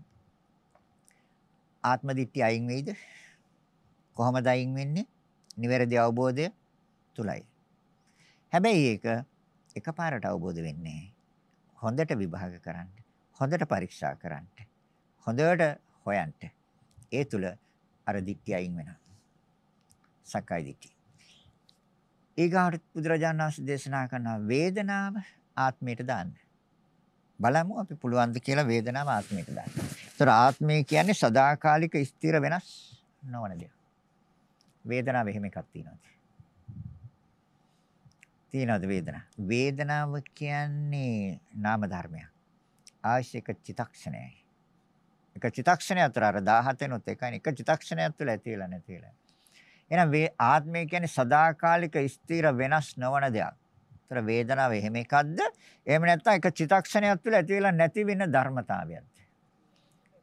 ආත්ම දිට්ඨිය අයින් වෙයිද? කොහොමද අයින් වෙන්නේ? නිවැරදි අවබෝධය තුලයි. හැබැයි ඒක එකපාරට අවබෝධ වෙන්නේ හොඳට විභාග කරන්න. හොඳට පරීක්ෂා කරන්න. හොඳට හොයන්න. ඒ තුල අර දික්ටි අයින් වෙනවා. සක්කාය දිට්ඨිය. ඊගාට බුදුරජාණන් වහන්සේ දේශනා කරන වේදනාව ආත්මයට දාන්න. බලමු අපි පුළුවන්ද කියලා වේදනාව ආත්මයට දාන්න. ඒතර ආත්මය කියන්නේ සදාකාලික ස්ථිර වෙනස් නොවන දෙයක්. වේදනාව එහෙම එකක් තියෙනවා. තියෙනවද වේදනාව? වේදනාව කියන්නේ නාම ධර්මයක්. ආශික චිතක්ෂණයයි. එක චිතක්ෂණයක් අතර අර 17 නොත් එකයි එක චිතක්ෂණයක් තුළ ඇතිලා නැතිලා. එහෙනම් වේ ආත්මය කියන්නේ සදාකාලික ස්ථිර වෙනස් නොවන දෙයක්. ඒතර වේදනාව එහෙම එකක්ද? එහෙම නැත්නම් එක චිතක්ෂණයක් තුළ ඇති වෙලා නැති වෙන ධර්මතාවයක්ද?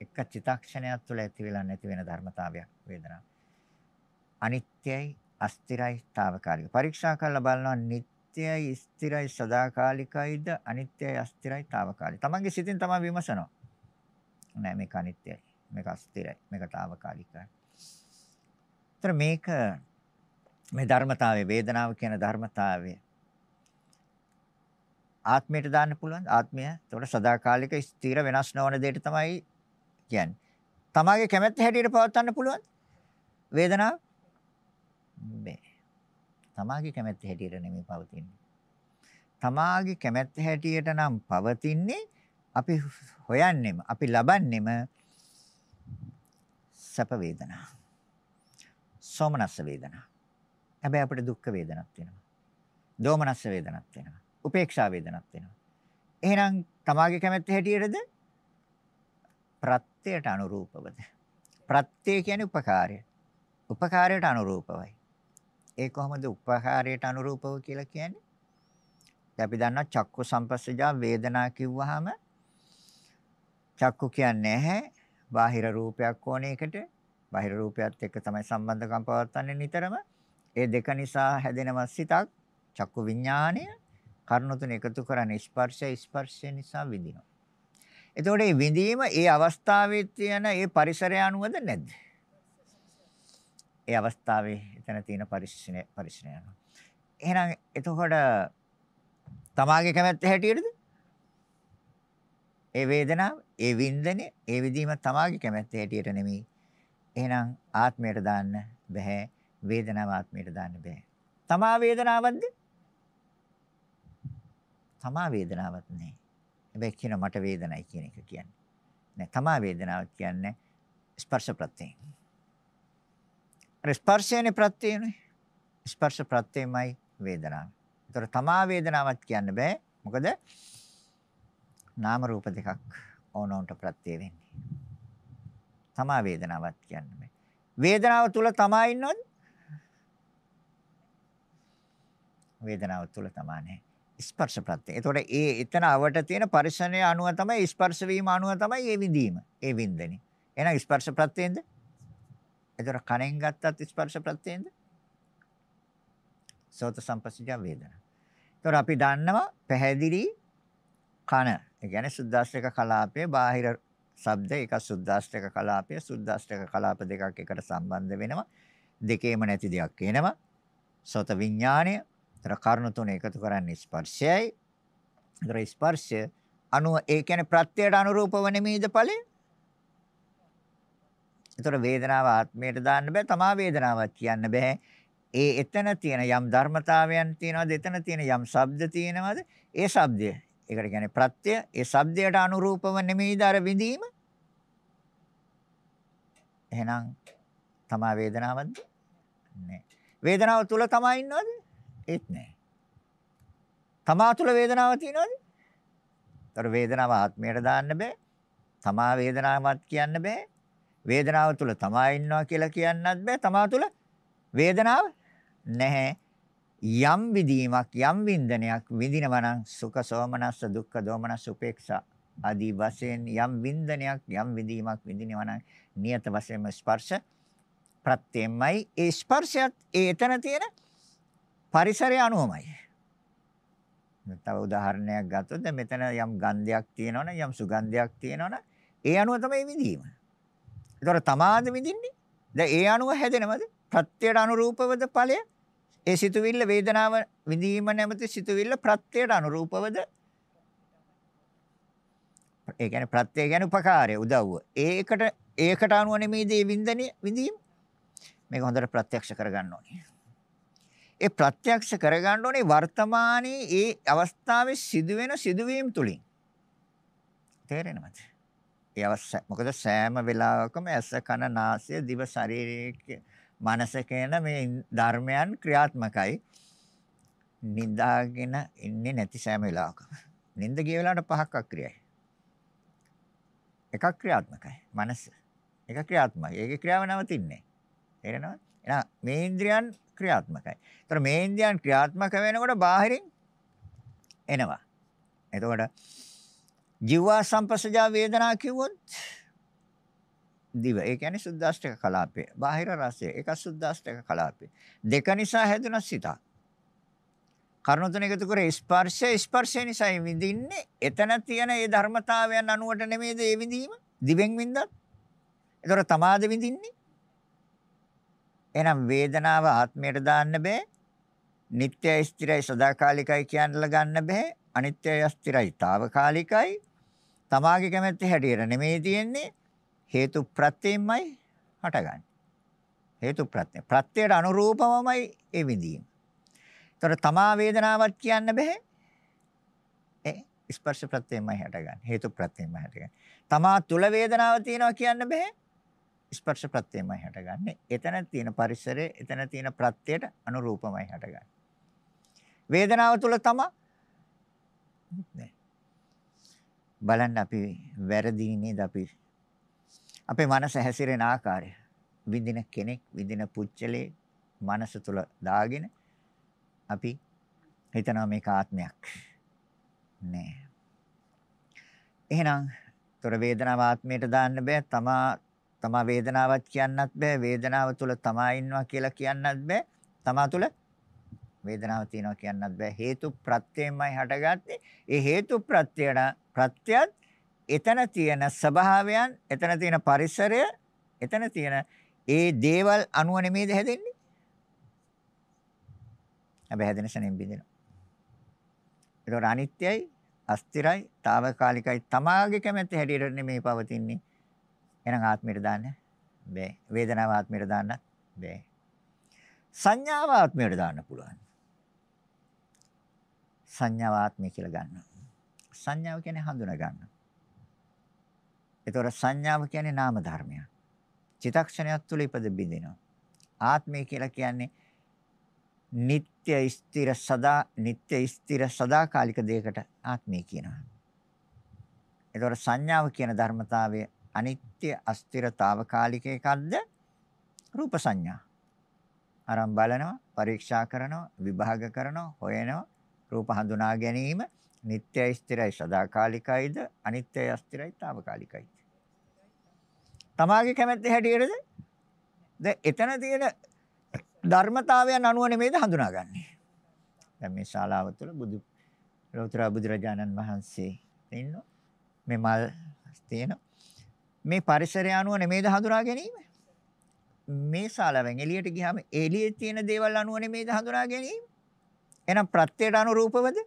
එක චිතක්ෂණයක් තුළ ඇති වෙලා නැති වෙන ධර්මතාවයක් වේදනාව. අනිත්‍යයි, අස්තිරයි, తాවකාලික. පරීක්ෂා කරලා බලනවා නිට්ටයයි, ස්ථිරයි, සදාකාලිකයිද, අනිත්‍යයි, අස්තිරයි, తాවකාලික. තමන්ගේ සිතින් තමයි විමසනවා. නෑ මේක අනිත්‍යයි, මේක අස්තිරයි, මේක తాවකාලිකයි. ඒතර මේක මේ ධර්මතාවය වේදනාව කියන ධර්මතාවය ආත්මයට දාන්න පුළුවන් ආත්මය එතකොට සදාකාලික ස්ථිර වෙනස් නොවන දෙයට තමයි කියන්නේ. තමාගේ කැමැත්ත හැටියට පවත්වන්න පුළුවන් වේදනාව බෑ. තමාගේ කැමැත්ත හැටියට නෙමෙයි පවතින්නේ. තමාගේ කැමැත්ත හැටියට නම් පවතින්නේ අපි හොයන්නෙම අපි ලබන්නෙම සැප වේදනා. සෝමනස්ස වේදනා. හැබැයි අපිට දුක් වේදනක් වෙනවා. දෝමනස්ස වේදනක් වෙනවා. උපේක්ෂා වේදනක් වෙනවා. එහෙනම් තමාගේ කැමැත්ත හැටියටද ප්‍රත්‍යයට අනුරූපවද? ප්‍රත්‍ය කියන්නේ උපකාරය. උපකාරයට අනුරූපවයි. ඒ කොහොමද උපකාරයට අනුරූපව කියලා කියන්නේ? අපි දන්නවා චක්කු සම්පස්සජා වේදනා කිව්වහම චක්කු කියන්නේ නැහැ බාහිර රූපයක් ඕන එකට බාහිර රූපයත් එක්ක තමයි සම්බන්ධකම් පවත්වන්නේ නිතරම. ඒ දෙක නිසා හැදෙනව සිතක් චක්කු විඥාණය කර්ණ තුන එකතු කරන්නේ ස්පර්ශය ස්පර්ශය නිසා විඳිනවා. එතකොට මේ විඳීම ඒ අවස්ථාවේ තියෙන ඒ පරිසරය අනුවද නැද්ද? ඒ අවස්ථාවේ එතන තියෙන පරිශ්‍රණය පරිශ්‍රණය අනුව. එහෙනම් එතකොට තමාගේ කැමැත්ත හැටියටද? ඒ වේදනාව, ඒ වින්දනය, ඒ විදීම තමාගේ කැමැත්ත හැටියට නෙමෙයි එහෙනම් ආත්මයට දාන්න බෑ. වේදනාව ආත්මයට දාන්න බෑ. තමා වේදනාවක්ද? තමා වේදනාවක් නෑ. හැබැයි කියන මට වේදනයි කියන එක කියන්නේ. නෑ තමා වේදනාවක් කියන්නේ ස්පර්ශ ප්‍රත්‍යයෙන්. අර ස්පර්ශයනේ ප්‍රත්‍යයනේ. ස්පර්ශ ප්‍රත්‍යයමයි වේදනාව. ඒතර තමා වේදනාවක් කියන්න බෑ. මොකද නාම රූප දෙකක් ඕනෝන්ට ප්‍රත්‍ය වෙන්නේ. තමා වේදනාවක් කියන්නේ. වේදනාව තුල තමා ඉන්නවද? වේදනාව තුල තමා නැහැ. ස්පර්ශ ප්‍රත්‍ය. ඒතකොට ඒ එතන අවට තියෙන පරිසරණය අනුව තමයි ස්පර්ශ වීම අනුව තමයි ඒ විඳීම. ඒ වින්දනේ. එහෙනම් ස්පර්ශ ප්‍රත්‍යෙන්ද? ඒතර කණෙන් ගත්තත් ස්පර්ශ ප්‍රත්‍යෙන්ද? සෝත සම්පස්සජ වේදනා. ඒතර අපි දන්නවා පැහැදිලි කන. ඒ කියන්නේ සුද්දාස්ත්‍රික කලාපයේ බාහිර ශබ්ද එක සුද්දාෂ්ටක කලාපය සුද්දාෂ්ටක කලාප දෙකක් එකට සම්බන්ධ වෙනවා. දෙකේම නැති දෙයක් එනවා. සෝත විඥාණය තර කර්ණ තුන එකතු කරන්නේ ස්පර්ශයයි. තර ස්පර්ශය අනුව ඒ කියන්නේ ප්‍රත්‍යයට අනුරූපව නෙමෙයිද ඵලය? ඒතර වේදනාව ආත්මයට දාන්න බෑ තමා වේදනාවක් කියන්න බෑ. ඒ එතන තියෙන යම් ධර්මතාවයන් තියෙනවද? එතන තියෙන යම් ශබ්ද තියෙනවද? ඒ ශබ්දය ඒකට කියන්නේ ප්‍රත්‍ය. ඒ shabdයට අනුරූපව නෙමෙයිද අර විඳීම? එහෙනම් තමා වේදනාවක්ද? නෑ. වේදනාව තුල තමා ඉන්නවද? ඒත් නෑ. තමා තුල වේදනාවක් තියෙනවද? ତොර වේදනාව ආත්මයට දාන්න බෑ. තමා වේදනාවක් කියන්න බෑ. වේදනාව තුල තමා ඉන්නවා කියලා කියන්නත් බෑ. තමා තුල වේදනාව නැහැ. යම් විදීමක් යම් වින්දනයක් විඳිනවා නම් සුඛ සෝමනස්ස දුක්ඛ දෝමනස්ස උපේක්ෂා ආදී වශයෙන් යම් වින්දනයක් යම් විදීමක් විඳිනවා නම් නියත වශයෙන්ම ස්පර්ශ ප්‍රත්‍යයමයි ඒ ස්පර්ශයත් ඒ එතන තියෙන පරිසරය අනුවමයි. තව උදාහරණයක් ගත්තොත් දැන් මෙතන යම් ගන්ධයක් තියෙනවනම් යම් සුගන්ධයක් තියෙනවනම් ඒ අනුව තමයි විඳීම. ඒතකොට තමාද විඳින්නේ? දැන් ඒ අනුව හැදෙනවද? ප්‍රත්‍යයට අනුරූපවද ඵලය? ඒ සිතුවිල්ල වේදනාව විඳීම නැමැති සිතුවිල්ල ප්‍රත්‍යයට අනුරූපවද ඒ කියන්නේ ප්‍රත්‍ය කියන්නේ උපකාරය උදව්ව. ඒකට ඒකට අනුව නෙමෙයිද මේ වින්දනය විඳීම. මේක හොඳට ප්‍රත්‍යක්ෂ කරගන්න ඕනේ. ඒ ප්‍රත්‍යක්ෂ කරගන්න ඕනේ වර්තමානයේ ඒ අවස්ථාවේ සිදුවෙන සිදුවීම් තුලින්. තේරෙනවද? ඒ අවස්ථා මොකද සෑම වෙලාවකම ඇස කන නාසය දිව ශරීරයේ මනස කියන මේ ධර්මයන් ක්‍රියාත්මකයි. නිදාගෙන ඉන්නේ නැති සෑම වෙලාවකම. නිින්ද ගිය වෙලාවට පහක් අක්‍රියයි. එකක් ක්‍රියාත්මකයි. මනස. එක ක්‍රියාත්මකයි. ඒකේ ක්‍රියාව නවතින්නේ. තේරෙනවද? එහෙනම් මේ ඉන්ද්‍රියන් ක්‍රියාත්මකයි. ඒතර මේ ඉන්ද්‍රියන් ක්‍රියාත්මක වෙනකොට බාහිරින් එනවා. එතකොට ජීවා සංපස්සජා වේදනා කිව්වොත් දිව. ඒ කියන්නේ සුද්දාෂ්ටක කලාපය. බාහිර රසය. ඒක සුද්දාෂ්ටක කලාපය. දෙක නිසා හැදුන සිතක්. කර්ණ තුන එකතු කර ස්පර්ශය ස්පර්ශය නිසා විඳින්නේ එතන තියෙන ඒ ධර්මතාවයන් අනුවට නෙමෙයිද ඒ විඳීම? දිවෙන් විඳත්. ඒතර තමාද විඳින්නේ? එහෙනම් වේදනාව ආත්මයට දාන්න බෑ. නිට්ටයයි ස්ථිරයි සදාකාලිකයි කියන්නලා ගන්න බෑ. අනිත්‍යයි අස්ථිරයි తాවකාලිකයි. තමාගේ කැමැත්ත හැටියට නෙමෙයි තියෙන්නේ. හේතු ප්‍රත්‍යයෙන්මයි හටගන්නේ. හේතු ප්‍රත්‍ය. ප්‍රත්‍යයට අනුරූපවමයි ඒ විඳීම. ඒතර තමා වේදනාවක් කියන්න බෑ. ඒ ස්පර්ශ ප්‍රත්‍යයෙන්මයි හටගන්නේ. හේතු ප්‍රත්‍යයෙන්මයි හටගන්නේ. තමා තුල වේදනාවක් තියෙනවා කියන්න බෑ. ස්පර්ශ ප්‍රත්‍යයමයි හටගන්නේ. එතන තියෙන පරිසරයේ එතන තියෙන ප්‍රත්‍යයට අනුරූපමයි හටගන්නේ. වේදනාව තුල තමයි බලන්න අපි වැරදි නේද අපි අපේ මනස හැසිරෙන ආකාරය. විඳින කෙනෙක් විඳින පුච්චලේ මනස තුල දාගෙන අපි හිතනවා මේක ආත්මයක් නෑ. එහෙනම් තොර වේදනාව ආත්මයට දාන්න බෑ. තමා තමා වේදනාවක් කියන්නත් බෑ. වේදනාව තුල තමා ඉන්නවා කියලා කියන්නත් බෑ. තමා තුල වේදනාව තියෙනවා කියන්නත් බෑ. හේතු ප්‍රත්‍යයෙන්මයි හටගත්තේ ඒ හේතු ප්‍රත්‍යයට ප්‍රත්‍යත් එතන තියෙන ස්වභාවයන් එතන තියෙන පරිසරය එතන තියෙන ඒ දේවල් අනුව නෙමෙයිද හැදෙන්නේ හැබැයි හැදෙන ශරණයෙන් බින්දිනවා ඒතකොට අනිත්‍යයි අස්තිරයි తాවකාලිකයි තමාගේ කැමැත්ත හැටියට නෙමෙයි පවතින්නේ එහෙනම් ආත්මයට දාන්න බෑ. වේදනාව ආත්මයට දාන්න බෑ. සංඥාව ආත්මයට දාන්න පුළුවන්. සංඥාව ආත්මය කියලා ගන්න. සංඥාව කියන්නේ හඳුනා ගන්න. ඒතොර සංඥාව කියන්නේ නාම ධර්මයක්. චිතක්ෂණයක් තුළ ඉපද බිඳිනවා. ආත්මය කියලා කියන්නේ නিত্য ස්ථිර සදා නিত্য ස්ථිර සදාකාලික දෙයකට ආත්මය කියනවා. ඒතොර සංඥාව කියන ධර්මතාවය අනිත්‍ය අස්ථිරතාවකාලික එකක්ද රූප සංඥා. අරන් බලනවා, පරීක්ෂා කරනවා, විභාග කරනවා, හොයනවා, රූප හඳුනා ගැනීම නිට්ටයයි ස්ථිරයි සදාකාලිකයිද අනිත්‍යයි අස්ථිරයි తాවකාලිකයි තමාගේ කැමැත්ත හැටියටද? දැන් එතන තියෙන ධර්මතාවයන් අනුව නෙමෙයිද හඳුනාගන්නේ. දැන් මේ ශාලාව තුළ බුදු ලෝතර බුදුරජාණන් වහන්සේ ඉන්නෝ මේ මල් තියෙන මේ පරිසරය අනුව නෙමෙයිද හඳුනා ගැනීම. මේ ශාලාවෙන් එළියට ගියාම එළියේ තියෙන දේවල් අනුව නෙමෙයිද හඳුනා ගැනීම. එහෙනම් ප්‍රත්‍යයට අනුරූපවද?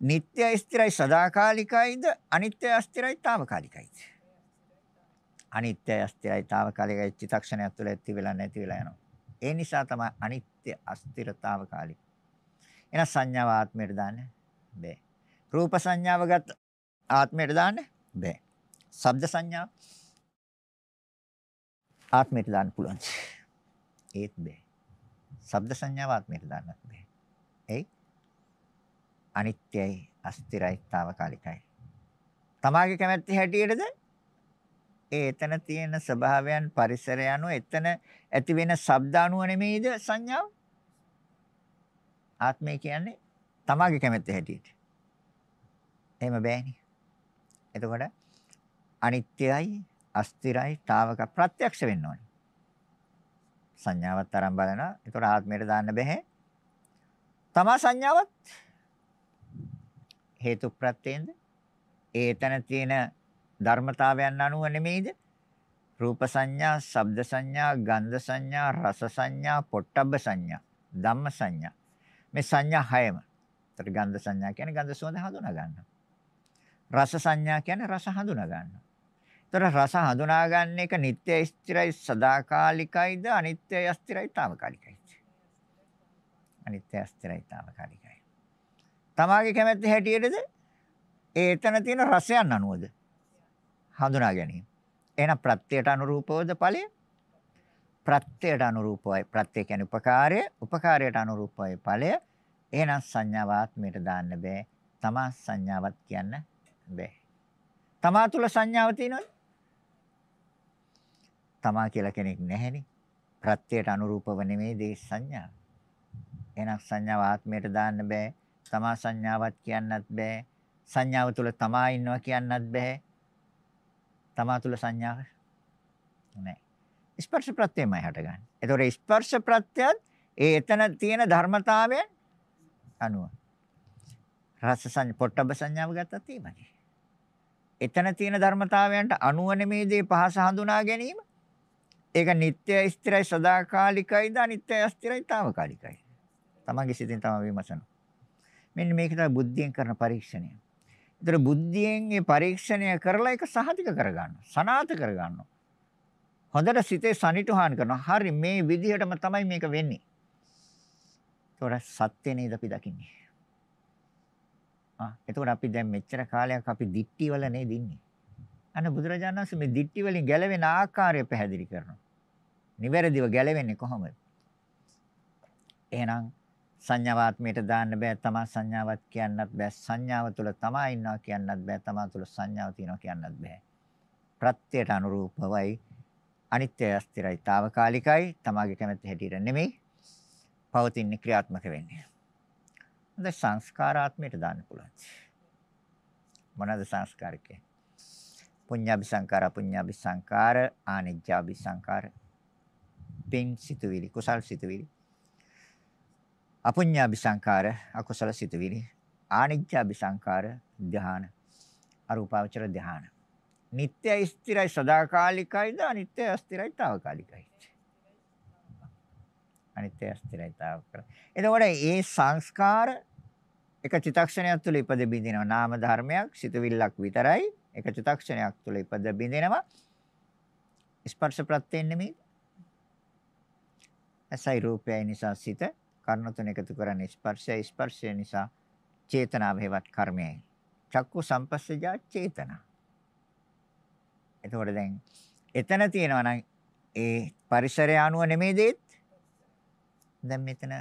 නিত্য ස්ථිරයි සදාකාලිකයිද අනිත්‍ය ස්ථිරයි తాවකාලිකයිද? අනිත්‍ය අස්ථිරයි తాවකාලිකයි චිත්තක්ෂණයක් තුළ ඇති වෙලා නැති වෙලා යනවා. ඒ නිසා තමයි අනිත්‍ය අස්ථිරතාවකාලික. එහෙනම් සංඥාව ආත්මයට දාන්න බෑ. රූප සංඥාව ගත් ආත්මයට දාන්න බෑ. ශබ්ද සංඥා ආත්මයට දාන්න පුළුවන්. ඒත් බෑ. ශබ්ද සංඥාව ආත්මයට දාන්නත් බෑ. එයි අනිත්‍යයි අස්තිරයි తాවකාලිකයි. තමාගේ කැමැත්ත හැටියටද ඒ එතන තියෙන ස්වභාවයන් පරිසරය අනුව එතන ඇති වෙන ශබ්ද අනුව නෙමෙයිද සංඥාව? ආත්මය කියන්නේ තමාගේ කැමැත්ත හැටියට. එහෙම බෑනේ. එතකොට අනිත්‍යයි, අස්තිරයි, తాවක ප්‍රත්‍යක්ෂ වෙන්න ඕනේ. සංඥාවත් අරන් බලනවා. ඒතකොට ආත්මයට දාන්න බෑ. තමා සංඥාවත් හේතු ප්‍රත්‍යෙන්ද? ඒ එතන තියෙන ධර්මතාවයන් අනුව නෙමෙයිද? රූප සංඥා, ශබ්ද සංඥා, ගන්ධ සංඥා, රස සංඥා, පොට්ටබ්බ සංඥා, ධම්ම සංඥා. මේ සංඥා හයම. ඒතර ගන්ධ සංඥා කියන්නේ ගන්ධ සුවඳ හඳුනා ගන්නවා. රස සංඥා කියන්නේ රස හඳුනා ගන්නවා. ඒතර රස හඳුනා ගන්න එක නිට්ටය ස්ථිරයි සදාකාලිකයිද අනිත්‍යයි අස්ථිරයි తాවකාලිකයි. අනිත්‍ය අස්ථිරයි తాවකාලිකයි. තමාගේ කැමැත්ත හැටියටද ඒ එතන තියෙන රසයන් අනුවද හඳුනා ගැනීම. එහෙනම් ප්‍රත්‍යයට අනුරූපවද ඵලය? ප්‍රත්‍යයට අනුරූපවයි. ප්‍රත්‍ය කියන්නේ උපකාරය, උපකාරයට අනුරූපවයි ඵලය. එහෙනම් සංඥාව ආත්මයට දාන්න බෑ. තමා සංඥාවක් කියන්න බෑ. තමා තුල සංඥාව තියෙනවද? තමා කියලා කෙනෙක් නැහෙනි. ප්‍රත්‍යයට අනුරූපව නෙමෙයි දේ සංඥා. එහෙනම් සංඥාව ආත්මයට දාන්න බෑ. තමා සංඥාවක් කියන්නත් බෑ. සංඥාව තුල තමා ඉන්නවා කියන්නත් බෑ. තමා තුල සංඥාව නැහැ. ස්පර්ශ ප්‍රත්‍යයමයි හටගන්නේ. ඒතකොට ස්පර්ශ ප්‍රත්‍යයත් ඒ එතන තියෙන ධර්මතාවයන් අනුව රස සංඥා පොට්ටබ්බ සංඥාව ගත්තත් එහෙමයි. එතන තියෙන ධර්මතාවයන්ට අනුව නෙමේ දේ පහස හඳුනා ගැනීම. ඒක නිට්ටය ස්ථිරයි සදාකාලිකයිද අනිත්‍යයි අස්ථිරයි తాවකාලිකයි. තමන්ගේ සිතින් තම විමසනවා. මෙන්න මේක තමයි බුද්ධියෙන් කරන පරීක්ෂණය. ඒතර බුද්ධියෙන් මේ පරීක්ෂණය කරලා ඒක සහතික කරගන්නවා. සනාත කරගන්නවා. හොඳට සිතේ සනිටුහන් කරනවා. හරි මේ විදිහටම තමයි මේක වෙන්නේ. ඒතොර සත්‍ය නේද අපි දකින්නේ. ආ එතකොට අපි දැන් මෙච්චර කාලයක් අපි දික්ටි වල නේද ඉන්නේ. අන්න බුදුරජාණන් වහන්සේ මේ දික්ටි වලින් ගැලවෙන ආකාරය පැහැදිලි කරනවා. නිවැරදිව ගැලවෙන්නේ කොහොමද? එහෙනම් සංඥාවාත්මයට දාන්න බෑ. තමා සංඥාවක් කියන්නත් බෑ. සංඥාව තුළ තමා ඉන්නවා කියන්නත් බෑ. තමා තුළ සංඥාව තියෙනවා කියන්නත් බෑ. ප්‍රත්‍යයට අනුරූපවයි. අනිත්‍ය අස්තිරයි తాවකාලිකයි. තමාගේ කැමැත්ත හැටියට නෙමෙයි. පවතින ක්‍රියාත්මක වෙන්නේ. හොඳ සංස්කාරාත්මයට දාන්න පුළුවන්. මොනවාද සංස්කාරකේ? පුඤ්ඤාභි සංකාර අපුඤ්ඤාභි සංකාර ආනිජ්ජාභි සංකාර පින් සිතුවිලි කුසල් සිතුවිලි. අපුඤ්ඤාභි සංකාර අකුසල සිතුවිලි ආනිච්ඡාභි සංකාර ධ්‍යාන අරූපාවචර ධ්‍යාන. නිට්ටය ස්ථිරයි සදාකාලිකයිද අනිත්‍ය අස්ථිරයි తాවකාලිකයි? අනිත්‍ය අස්ථිරයි తాවකාලිකයි. එතකොට මේ සංස්කාර එක චිතක්ෂණයක් තුළ ඉපද බිඳිනවා නාම ධර්මයක් සිතුවිල්ලක් විතරයි එක චිතක්ෂණයක් තුළ ඉපද බිඳිනවා ස්පර්ශ ප්‍රත්‍යයෙන් නෙමෙයි. ඇසයි රූපයයි නිසා සිත කර්ණ තුන එකතු කරන්නේ ස්පර්ශය ස්පර්ශය නිසා චේතනාව හේවත් කර්මයයි. චක්කු සම්පස්සජා චේතනා. එතකොට දැන් එතන තියෙනවා නම් ඒ පරිසරය අනුව නෙමෙයි දෙත්. දැන් මෙතන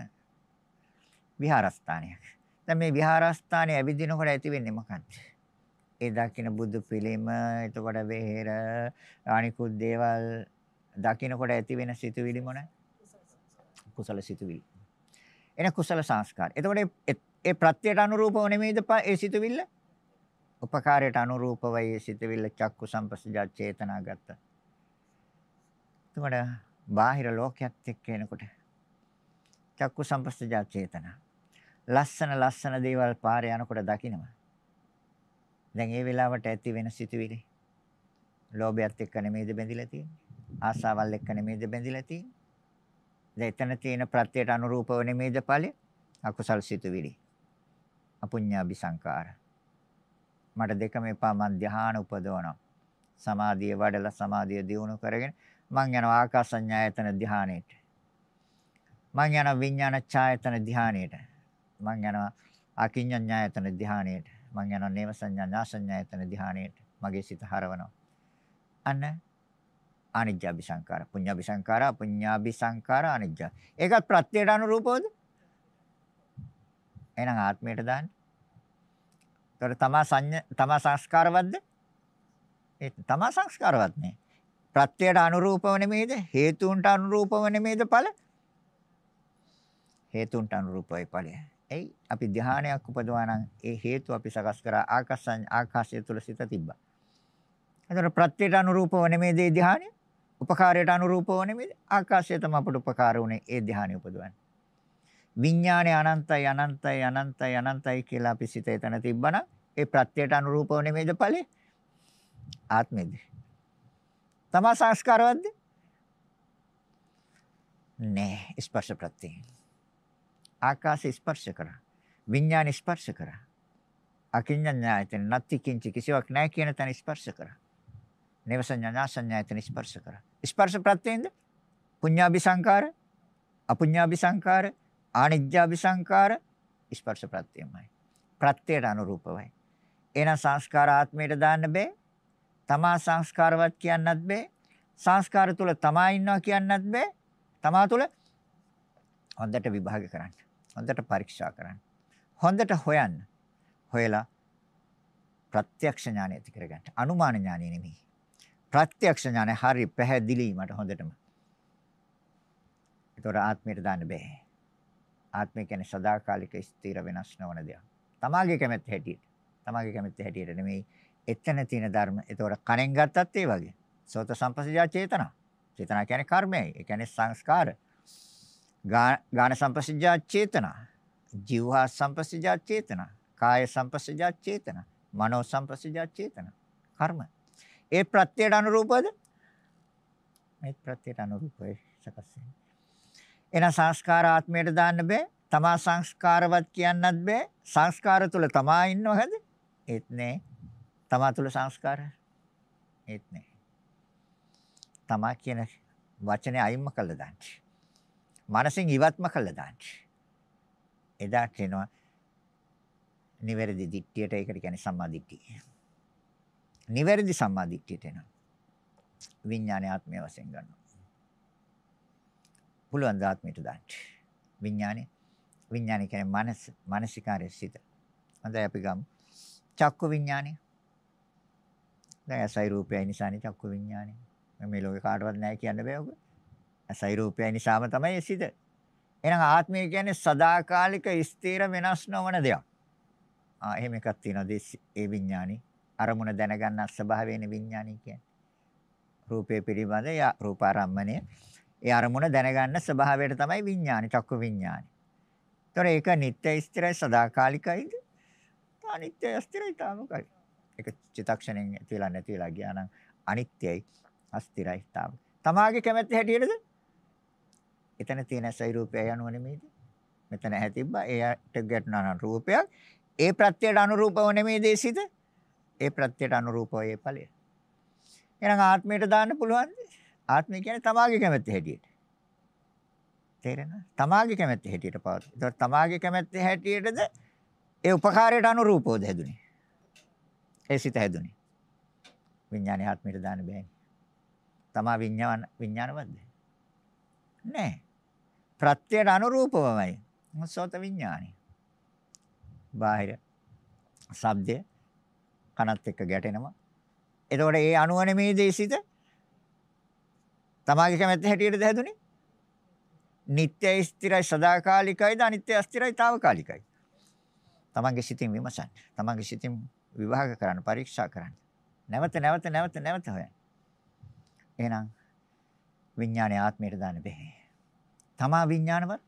විහාරස්ථානයක්. දැන් මේ විහාරස්ථානයේ ඇවිදිනකොට ඇති වෙන්නේ මොකක්ද? ඒ දකින්න බුදු පිළිම, එතකොට වෙහෙර, අනිකුත් දේවල් දකින්නකොට ඇති වෙන සිතුවිලි මොනයි? කුසල සිතුවිලි. එන කුසල සංස්කාර. එතකොට ඒ ප්‍රත්‍යයට අනුරූපව නෙමෙයිද ඒ සිතුවිල්ල? උපකාරයට අනුරූපව ඒ සිතුවිල්ල චක්කු සම්පස්සජා චේතනා ගත්ත. එතකොට බාහිර ලෝකයක් එක්ක එනකොට චක්කු සම්පස්සජා චේතනා. ලස්සන ලස්සන දේවල් පාරේ යනකොට දකින්නවා. දැන් ඒ වෙලාවට ඇති වෙන සිතුවිලි ලෝභයත් එක්ක නෙමෙයිද බැඳිලා තියෙන්නේ? ආසාවල් එක්ක නෙමෙයිද බැඳිලා තියෙන්නේ? එතන තියෙන ප්‍රත්‍යයට අනුරූපව නෙමේද ඵලෙ? අකුසල් සිතුවිලි. අපුඤ්ඤාභි සංකාර. මට දෙකම එපා මං ධ්‍යාන උපදවනවා. සමාධිය වඩලා සමාධිය දියුණු කරගෙන මං යනවා ආකාසඤ්ඤායතන ධ්‍යානෙට. මං යනවා විඥාන ඡායතන ධ්‍යානෙට. මං යනවා අකිඤ්ඤඤ්ඤායතන ධ්‍යානෙට. මං යනවා නේව සංඥා නාසඤ්ඤායතන ධ්‍යානෙට. මගේ සිත හරවනවා. අන්න අනිජ්ජාභි සංකාර. පුඤ්ඤාභි සංකාර, පුඤ්ඤාභි සංකාර අනිජ්ජා. ඒකත් ප්‍රත්‍යයට අනුරූපවද? එහෙනම් ආත්මයට දාන්න. ඒතර තමා සංඥ තමා සංස්කාරවත්ද? ඒ තමා සංස්කාරවත් නේ. ප්‍රත්‍යයට අනුරූපව නෙමෙයිද? හේතුන්ට අනුරූපව නෙමෙයිද ඵල? හේතුන්ට අනුරූපයි ඵලය. එයි අපි ධානයක් උපදවා නම් ඒ හේතු අපි සකස් කරා ආකාශ ආකාශය තුල සිත තිබ්බා. එතකොට ප්‍රත්‍යයට අනුරූපව නෙමෙයි දේ ධානය. උපකාරයට අනුරූපව නෙමෙයි ආකාශය තමයි අපට උපකාර උනේ ඒ ධ්‍යානෙ උපදවන්නේ. විඥානේ අනන්තයි අනන්තයි අනන්තයි අනන්තයි කියලා අපි සිත එතන තිබ්බනම් ඒ ප්‍රත්‍යයට අනුරූපව නෙමෙයිද ඵලෙ? ආත්මෙද. තමා සංස්කාරවත්ද? නෑ ස්පර්ශ ප්‍රත්‍යයෙන්. ආකාශ ස්පර්ශ කරා. විඥාන ස්පර්ශ කරා. අකිඤ්ඤඤ්ඤායතන නැති කිංච කිසිවක් නැහැ කියන තැන ස්පර්ශ කරා. නේවසඤ්ඤාසඤ්ඤායතන ස්පර්ශ කරා. ස්පර්ශ ප්‍රත්‍යයෙන්ද පුඤ්ඤාභි සංකාර, අපුඤ්ඤාභි සංකාර, ආනිජ්ජාභි සංකාර ස්පර්ශ ප්‍රත්‍යයමයි. ප්‍රත්‍යයට අනුරූපවයි. එහෙනම් සංස්කාර ආත්මයට දාන්න බෑ. තමා සංස්කාරවත් කියන්නත් බෑ. සංස්කාර තුල තමා ඉන්නවා කියන්නත් බෑ. තමා තුල හොඳට විභාග කරන්න. හොඳට පරීක්ෂා කරන්න. හොඳට හොයන්න. හොයලා ප්‍රත්‍යක්ෂ ඥානය ඇති කරගන්න. අනුමාන ඥානය නෙමෙයි. ප්‍රත්‍යක්ෂ ඥානය හරි පැහැදිලි මට හොඳටම. ඒතොර ආත්මයට දාන්න බෑ. ආත්මය කියන්නේ සදාකාලික ස්ථිර වෙනස් නොවන දෙයක්. තමාගේ කැමැත්ත හැටියට. තමාගේ කැමැත්ත හැටියට නෙමෙයි එතන තියෙන ධර්ම. ඒතොර කණෙන් ගත්තත් ඒ වගේ. සෝත සම්පස්සජා චේතනා. චේතනා කියන්නේ කර්මයයි. ඒ කියන්නේ සංස්කාර. ගාන සම්පස්සජා චේතනා. ජීවහා සම්පස්සජා චේතනා. කාය සම්පස්සජා චේතනා. මනෝ සම්පස්සජා චේතනා. කර්ම. ඒ ප්‍රත්‍යයට අනුරූපද? මේ ප්‍රත්‍යයට අනුරූපයි සකස් වෙන්නේ. එන සංස්කාර ආත්මයට දාන්න බෑ. තමා සංස්කාරවත් කියන්නත් බෑ. සංස්කාර තුල තමා ඉන්නවද? ඒත් නෑ. තමා තුල සංස්කාර ඒත් නෑ. තමා කියන වචනේ අයින්ම කළා දාන්න. මනසින් ඉවත්ම කළා දාන්න. එදා කියනවා නිවැරදි දිට්ඨියට ඒකට කියන්නේ සම්මා දිට්ඨිය. නිවැරදි සම්මා දිට්ඨියට එනවා. විඥානය ආත්මය වශයෙන් ගන්නවා. පුළුවන් දාත්මයට දාන්න. විඥානේ විඥානය කියන්නේ මනස මානසිකාරය සිත. හොඳයි අපි ගමු. චක්කු විඥානය. දැන් ඇසයි රූපයයි නිසානේ චක්කු විඥානය. මේ ලෝකේ කාටවත් නැහැ කියන්න බෑ ඔබ. ඇසයි රූපයයි නිසාම තමයි සිත. එහෙනම් ආත්මය කියන්නේ සදාකාලික ස්ථිර වෙනස් නොවන දෙයක්. ආ එහෙම එකක් තියෙනවා ඒ විඥානි. අරමුණ දැනගන්න ස්වභාවයෙන් විඥානි කියන්නේ. රූපේ පිළිබඳ යා රූපාරම්මණය. ඒ අරමුණ දැනගන්න ස්වභාවයට තමයි විඥානි, චක්කු විඥානි. ඒතර ඒක නිට්ටය ස්ථිරයි සදාකාලිකයිද? අනිත්‍යයි අස්ථිරයි තාමකයි. ඒක චිතක්ෂණයෙන් ඇතිලා නැතිලා ගියා නම් අනිත්‍යයි අස්ථිරයි තාම. තමාගේ කැමැත්ත හැටියටද? එතන තියෙන සෛරූපය යනුව නෙමෙයිද? මෙතන ඇතිබ්බා එයට ගැටුණා රූපයක්. ඒ ප්‍රත්‍යයට අනුරූපව නෙමෙයි දේශිත. ඒ ප්‍රත්‍යයට අනුරූපව ඒ ඵලය. එහෙනම් ආත්මයට දාන්න පුළුවන්ද? ආත්මය කියන්නේ තමාගේ කැමැත්ත හැටියට. තේරෙනවද? තමාගේ කැමැත්ත හැටියට පවත. ඒතකොට තමාගේ කැමැත්ත හැටියටද ඒ උපකාරයට අනුරූපවද හැදුනේ? ඒ සිත හැදුනේ. විඥානේ ආත්මයට දාන්න බෑනේ. තමා විඥාන විඥානවත්ද? නෑ. ප්‍රත්‍යයට අනුරූපවමයි. සෝත විඥානි. බාහිර ශබ්දය කනත් එක්ක ගැටෙනවා. එතකොට ඒ අණුව නෙමේ දේශිත. තමාගේ කැමැත්ත හැටියටද හැදුනේ? නිට්ටය ස්ථිරයි සදාකාලිකයිද අනිත්‍ය අස්ථිරයි తాවකාලිකයි. තමන්ගේ සිතින් විමසන්න. තමන්ගේ සිතින් විභාග කරන්න, පරීක්ෂා කරන්න. නැවත නැවත නැවත නැවත හොයන්න. එහෙනම් විඥානයේ ආත්මයට දාන්න බෑ. තමා විඥානවත්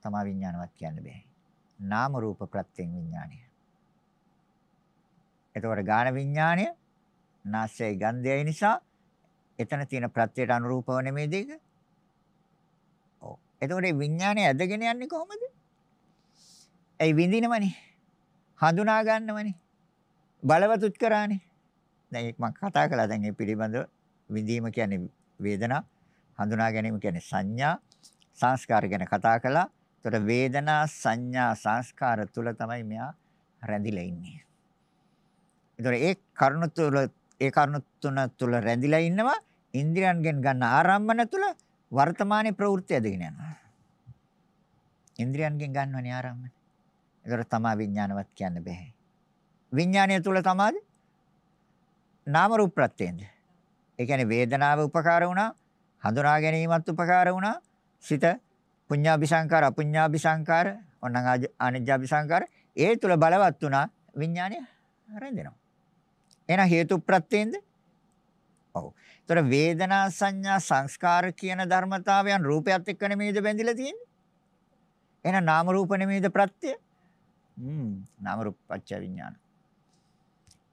තමා විඥානවත් කියන්න බෑ. නාම රූප ප්‍රත්‍යයෙන් විඥානය. එතකොට ගාන විඥානය නාසයයි ගන්ධයයි නිසා එතන තියෙන ප්‍රත්‍යයට අනුරූපව නෙමෙයි දෙක. ඔව්. එතකොට මේ විඥානය ඇදගෙන යන්නේ කොහොමද? ඒ විඳිනවනේ. හඳුනා ගන්නවනේ. බලවතුත් කරානේ. දැන් මම කතා කළා දැන් මේ පිළිබඳව විඳීම කියන්නේ වේදනා, හඳුනා ගැනීම කියන්නේ සංඥා, සංස්කාර ගැන කතා කළා. ඒතර වේදනා, සංඥා, සංස්කාර තුල තමයි මෙයා රැඳිලා ඉන්නේ. ඒතර ඒ කරුණ තුල ඒ කරුණ තුන තුල රැඳිලා ඉන්නවා ඉන්ද්‍රියන්ගෙන් ගන්න ආරම්භන තුල වර්තමානයේ ප්‍රවෘත්ති ඇදගෙන යනවා. ඉන්ද්‍රියන්ගෙන් ගන්නවනේ ආරම්භන. ඒතර තමා විඥානවත් කියන්න බෑ. විඥානය තුල තමාද නාම රූප ප්‍රත්‍යෙන්ද. ඒ කියන්නේ වේදනාව උපකාර වුණා, හඳුනා ගැනීමත් උපකාර වුණා, සිත පුඤ්ඤාபிසංකාර අපුඤ්ඤාபிසංකාර ඔන්න අනිජ්ජාபிසංකාර ඒ තුල බලවත් වුණා විඥානය රැඳෙනවා. එහෙනම් හේතු ප්‍රත්‍යයෙන්ද? ඔව්. ඒතර වේදනා සංඥා සංස්කාර කියන ධර්මතාවයන් රූපයත් එක්ක නෙමෙයිද බැඳිලා තියෙන්නේ? එහෙනම් නාම රූප නෙමෙයිද ප්‍රත්‍ය? හ්ම් නාම රූප පත්‍ය විඥාන.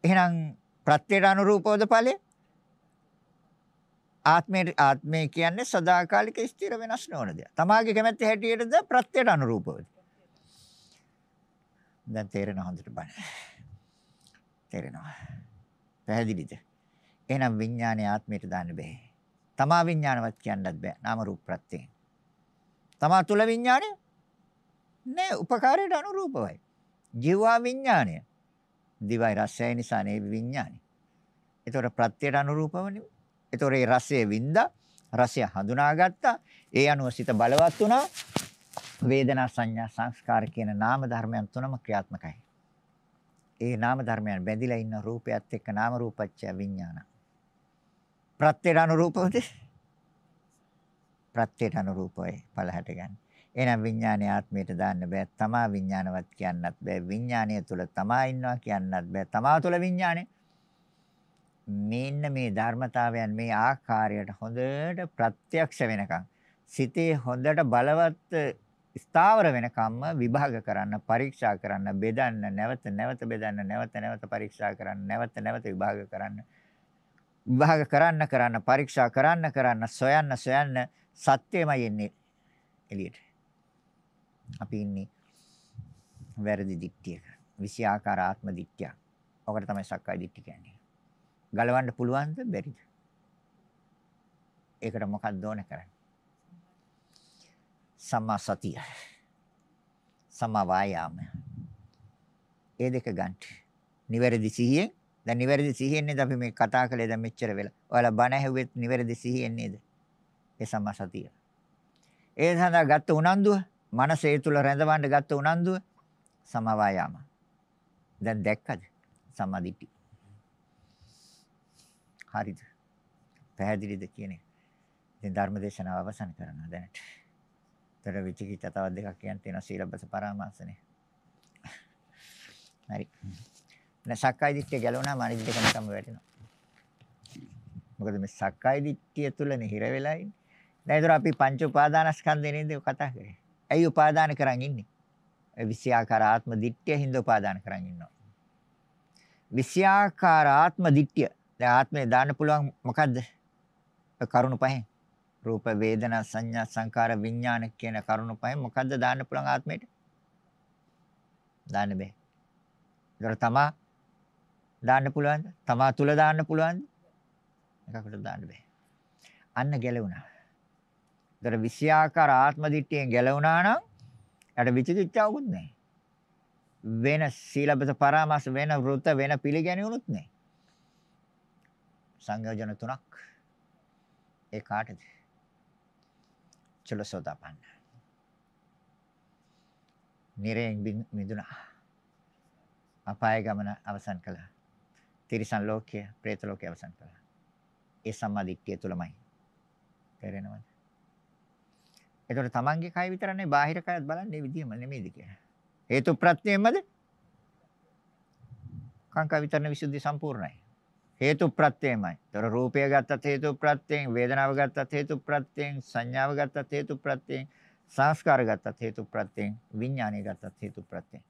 එහෙනම් ප්‍රත්‍යයට අනුරූපවද ඵලය? ආත්මයේ ආත්මය කියන්නේ සදාකාලික ස්ථිර වෙනස් නොවන දෙයක්. තමාගේ කැමැත්ත හැටියටද ප්‍රත්‍යයට අනුරූපවද? දැන් තේරෙන හොඳට බලන්න. තේරෙනවා. පැහැදිලිද? එහෙනම් විඥානේ ආත්මයට දාන්න බෑ. තමා විඥානවත් කියන්නත් බෑ. නාම රූප ප්‍රත්‍යයෙන්. තමා තුල විඥානය නෑ උපකාරයට අනුරූපවයි. ජීවා විඥානය. දිවයි රසය නිසා නේ විඥානය. ඒතකොට ප්‍රත්‍යයට අනුරූපවනේ. ඒතකොට ඒ රසයේ වින්දා රසය හඳුනාගත්තා. ඒ අනුව සිත බලවත් වුණා. වේදනා සංඥා සංස්කාර කියන නාම ධර්මයන් තුනම ක්‍රියාත්මකයි. ඒ නාම ධර්මයන් බැඳිලා ඉන්න රූපයත් එක්ක නාම රූපච්ඡ විඥාන. ප්‍රත්‍යයට අනුරූපවද? ප්‍රත්‍යයට අනුරූපයි පළහැට ගන්න. එහෙනම් විඥානයේ ආත්මයට දාන්න බෑ. තමා විඥානවත් කියන්නත් බෑ. විඥානය තුල තමා ඉන්නවා කියන්නත් බෑ. තමා තුල විඥානය. මෙන්න මේ ධර්මතාවයන් මේ ආකාරයට හොඳට ප්‍රත්‍යක්ෂ වෙනකන් සිතේ හොඳට බලවත් ස්ථාවර වෙනකම්ම විභාග කරන්න පරීක්ෂා කරන්න බෙදන්න නැවත නැවත බෙදන්න නැවත නැවත පරීක්ෂා කරන්න නැවත නැවත විභාග කරන්න විභාග කරන්න කරන්න පරීක්ෂා කරන්න කරන්න සොයන්න සොයන්න සත්‍යමයි එන්නේ එළියට අපි ඉන්නේ වැරදි දික්තියක. විෂයාකාර ආත්ම දික්තියක්. ඔකට තමයි සක්කාය දිට්ඨිය කියන්නේ. ගලවන්න පුළුවන්ද බැරිද? ඒකට මොකක්ද ඕන කරන්නේ? සම්මා සතිය. සම්මා වායාම. ඒ දෙක ගන්න. නිවැරදි සිහියෙන් දැන් නිවැරදි සිහියෙන් නේද අපි මේ කතා කළේ දැන් මෙච්චර වෙලා. ඔයාලා බණ ඇහුවෙත් නිවැරදි සිහියෙන් නේද? ඒ සම්මා සතිය. ඒ සඳහා ගත්ත උනන්දුව මනසේ තුල රැඳවන්න ගත්ත උනන්දුව සමවායාම. දැන් දැක්කද? සම්මාදිට්ඨි. හරිද? පැහැදිලිද කියන්නේ? ඉතින් ධර්ම දේශනාව අවසන් කරනවා දැනට. තර විචිකිච්ඡා තව දෙකක් කියන්න තියෙනවා සීලබ්බත පරාමාසනේ. හරි. දැන් සක්කාය දිට්ඨිය ගැලවුණාම අනිත් දෙක නිකම්ම වැටෙනවා. මොකද මේ සක්කාය දිට්ඨිය තුලනේ හිර වෙලා ඉන්නේ. දැන් ඒතර අපි පංච උපාදානස්කන්ධේ නේද කතා කරේ. ඇයි උපාදාන කරන් ඉන්නේ? විෂයාකාර ආත්ම දිට්ඨිය හින්දා උපාදාන කරන් ඉන්නවා. විෂයාකාර ආත්ම දිට්ඨිය. දැන් ආත්මේ දාන්න පුළුවන් මොකද්ද? කරුණු පහෙන්. රූප වේදනා සංඥා සංකාර විඥාන කියන කරුණු පහෙන් මොකද්ද දාන්න පුළුවන් ආත්මයට? දාන්න බෑ. ඒතර තමා දාන්න පුළුවන්ද? තමා තුල දාන්න පුළුවන්ද? එකකට දාන්න බෑ. අන්න ගැලවුණා. ඒතර විෂයාකාර ආත්ම දිට්ඨියෙන් ගැලවුණා නම් යට විචිකිච්ඡාවකුත් නැහැ. වෙන සීලබත පරාමාස වෙන වෘත වෙන පිළිගැනියුනුත් නැහැ. සංයෝජන තුනක් ඒ කාටද? චලසෝදාපන්න. නිරයෙන් මිදුණා. අපාය ගමන අවසන් කළා. තිරිසන් ලෝකය, പ്രേත ලෝකය අවසන් කළා. ඒ සම්මාදිට්ඨිය තුලමයි. තේරෙනවද? ඒතකොට තමන්ගේ කය විතර නෙවෙයි බාහිර කයත් බලන්නේ විදියම නෙමෙයිද කියලා. හේතු ප්‍රත්‍යයෙන්මද? කාංකා විතරන විසුද්ධි සම්පූර්ණයි. හේතු ප්‍රත්‍යයමයි. ඒතර රූපය ගත්තත් හේතු ප්‍රත්‍යයෙන්, වේදනාව ගත්තත් හේතු ප්‍රත්‍යයෙන්, සංඥාව ගත්තත් හේතු ප්‍රත්‍යයෙන්, සංස්කාර ගත්තත් හේතු ප්‍රත්‍යයෙන්, විඥානය ගත්තත් හේතු ප්‍රත්‍යයෙන්.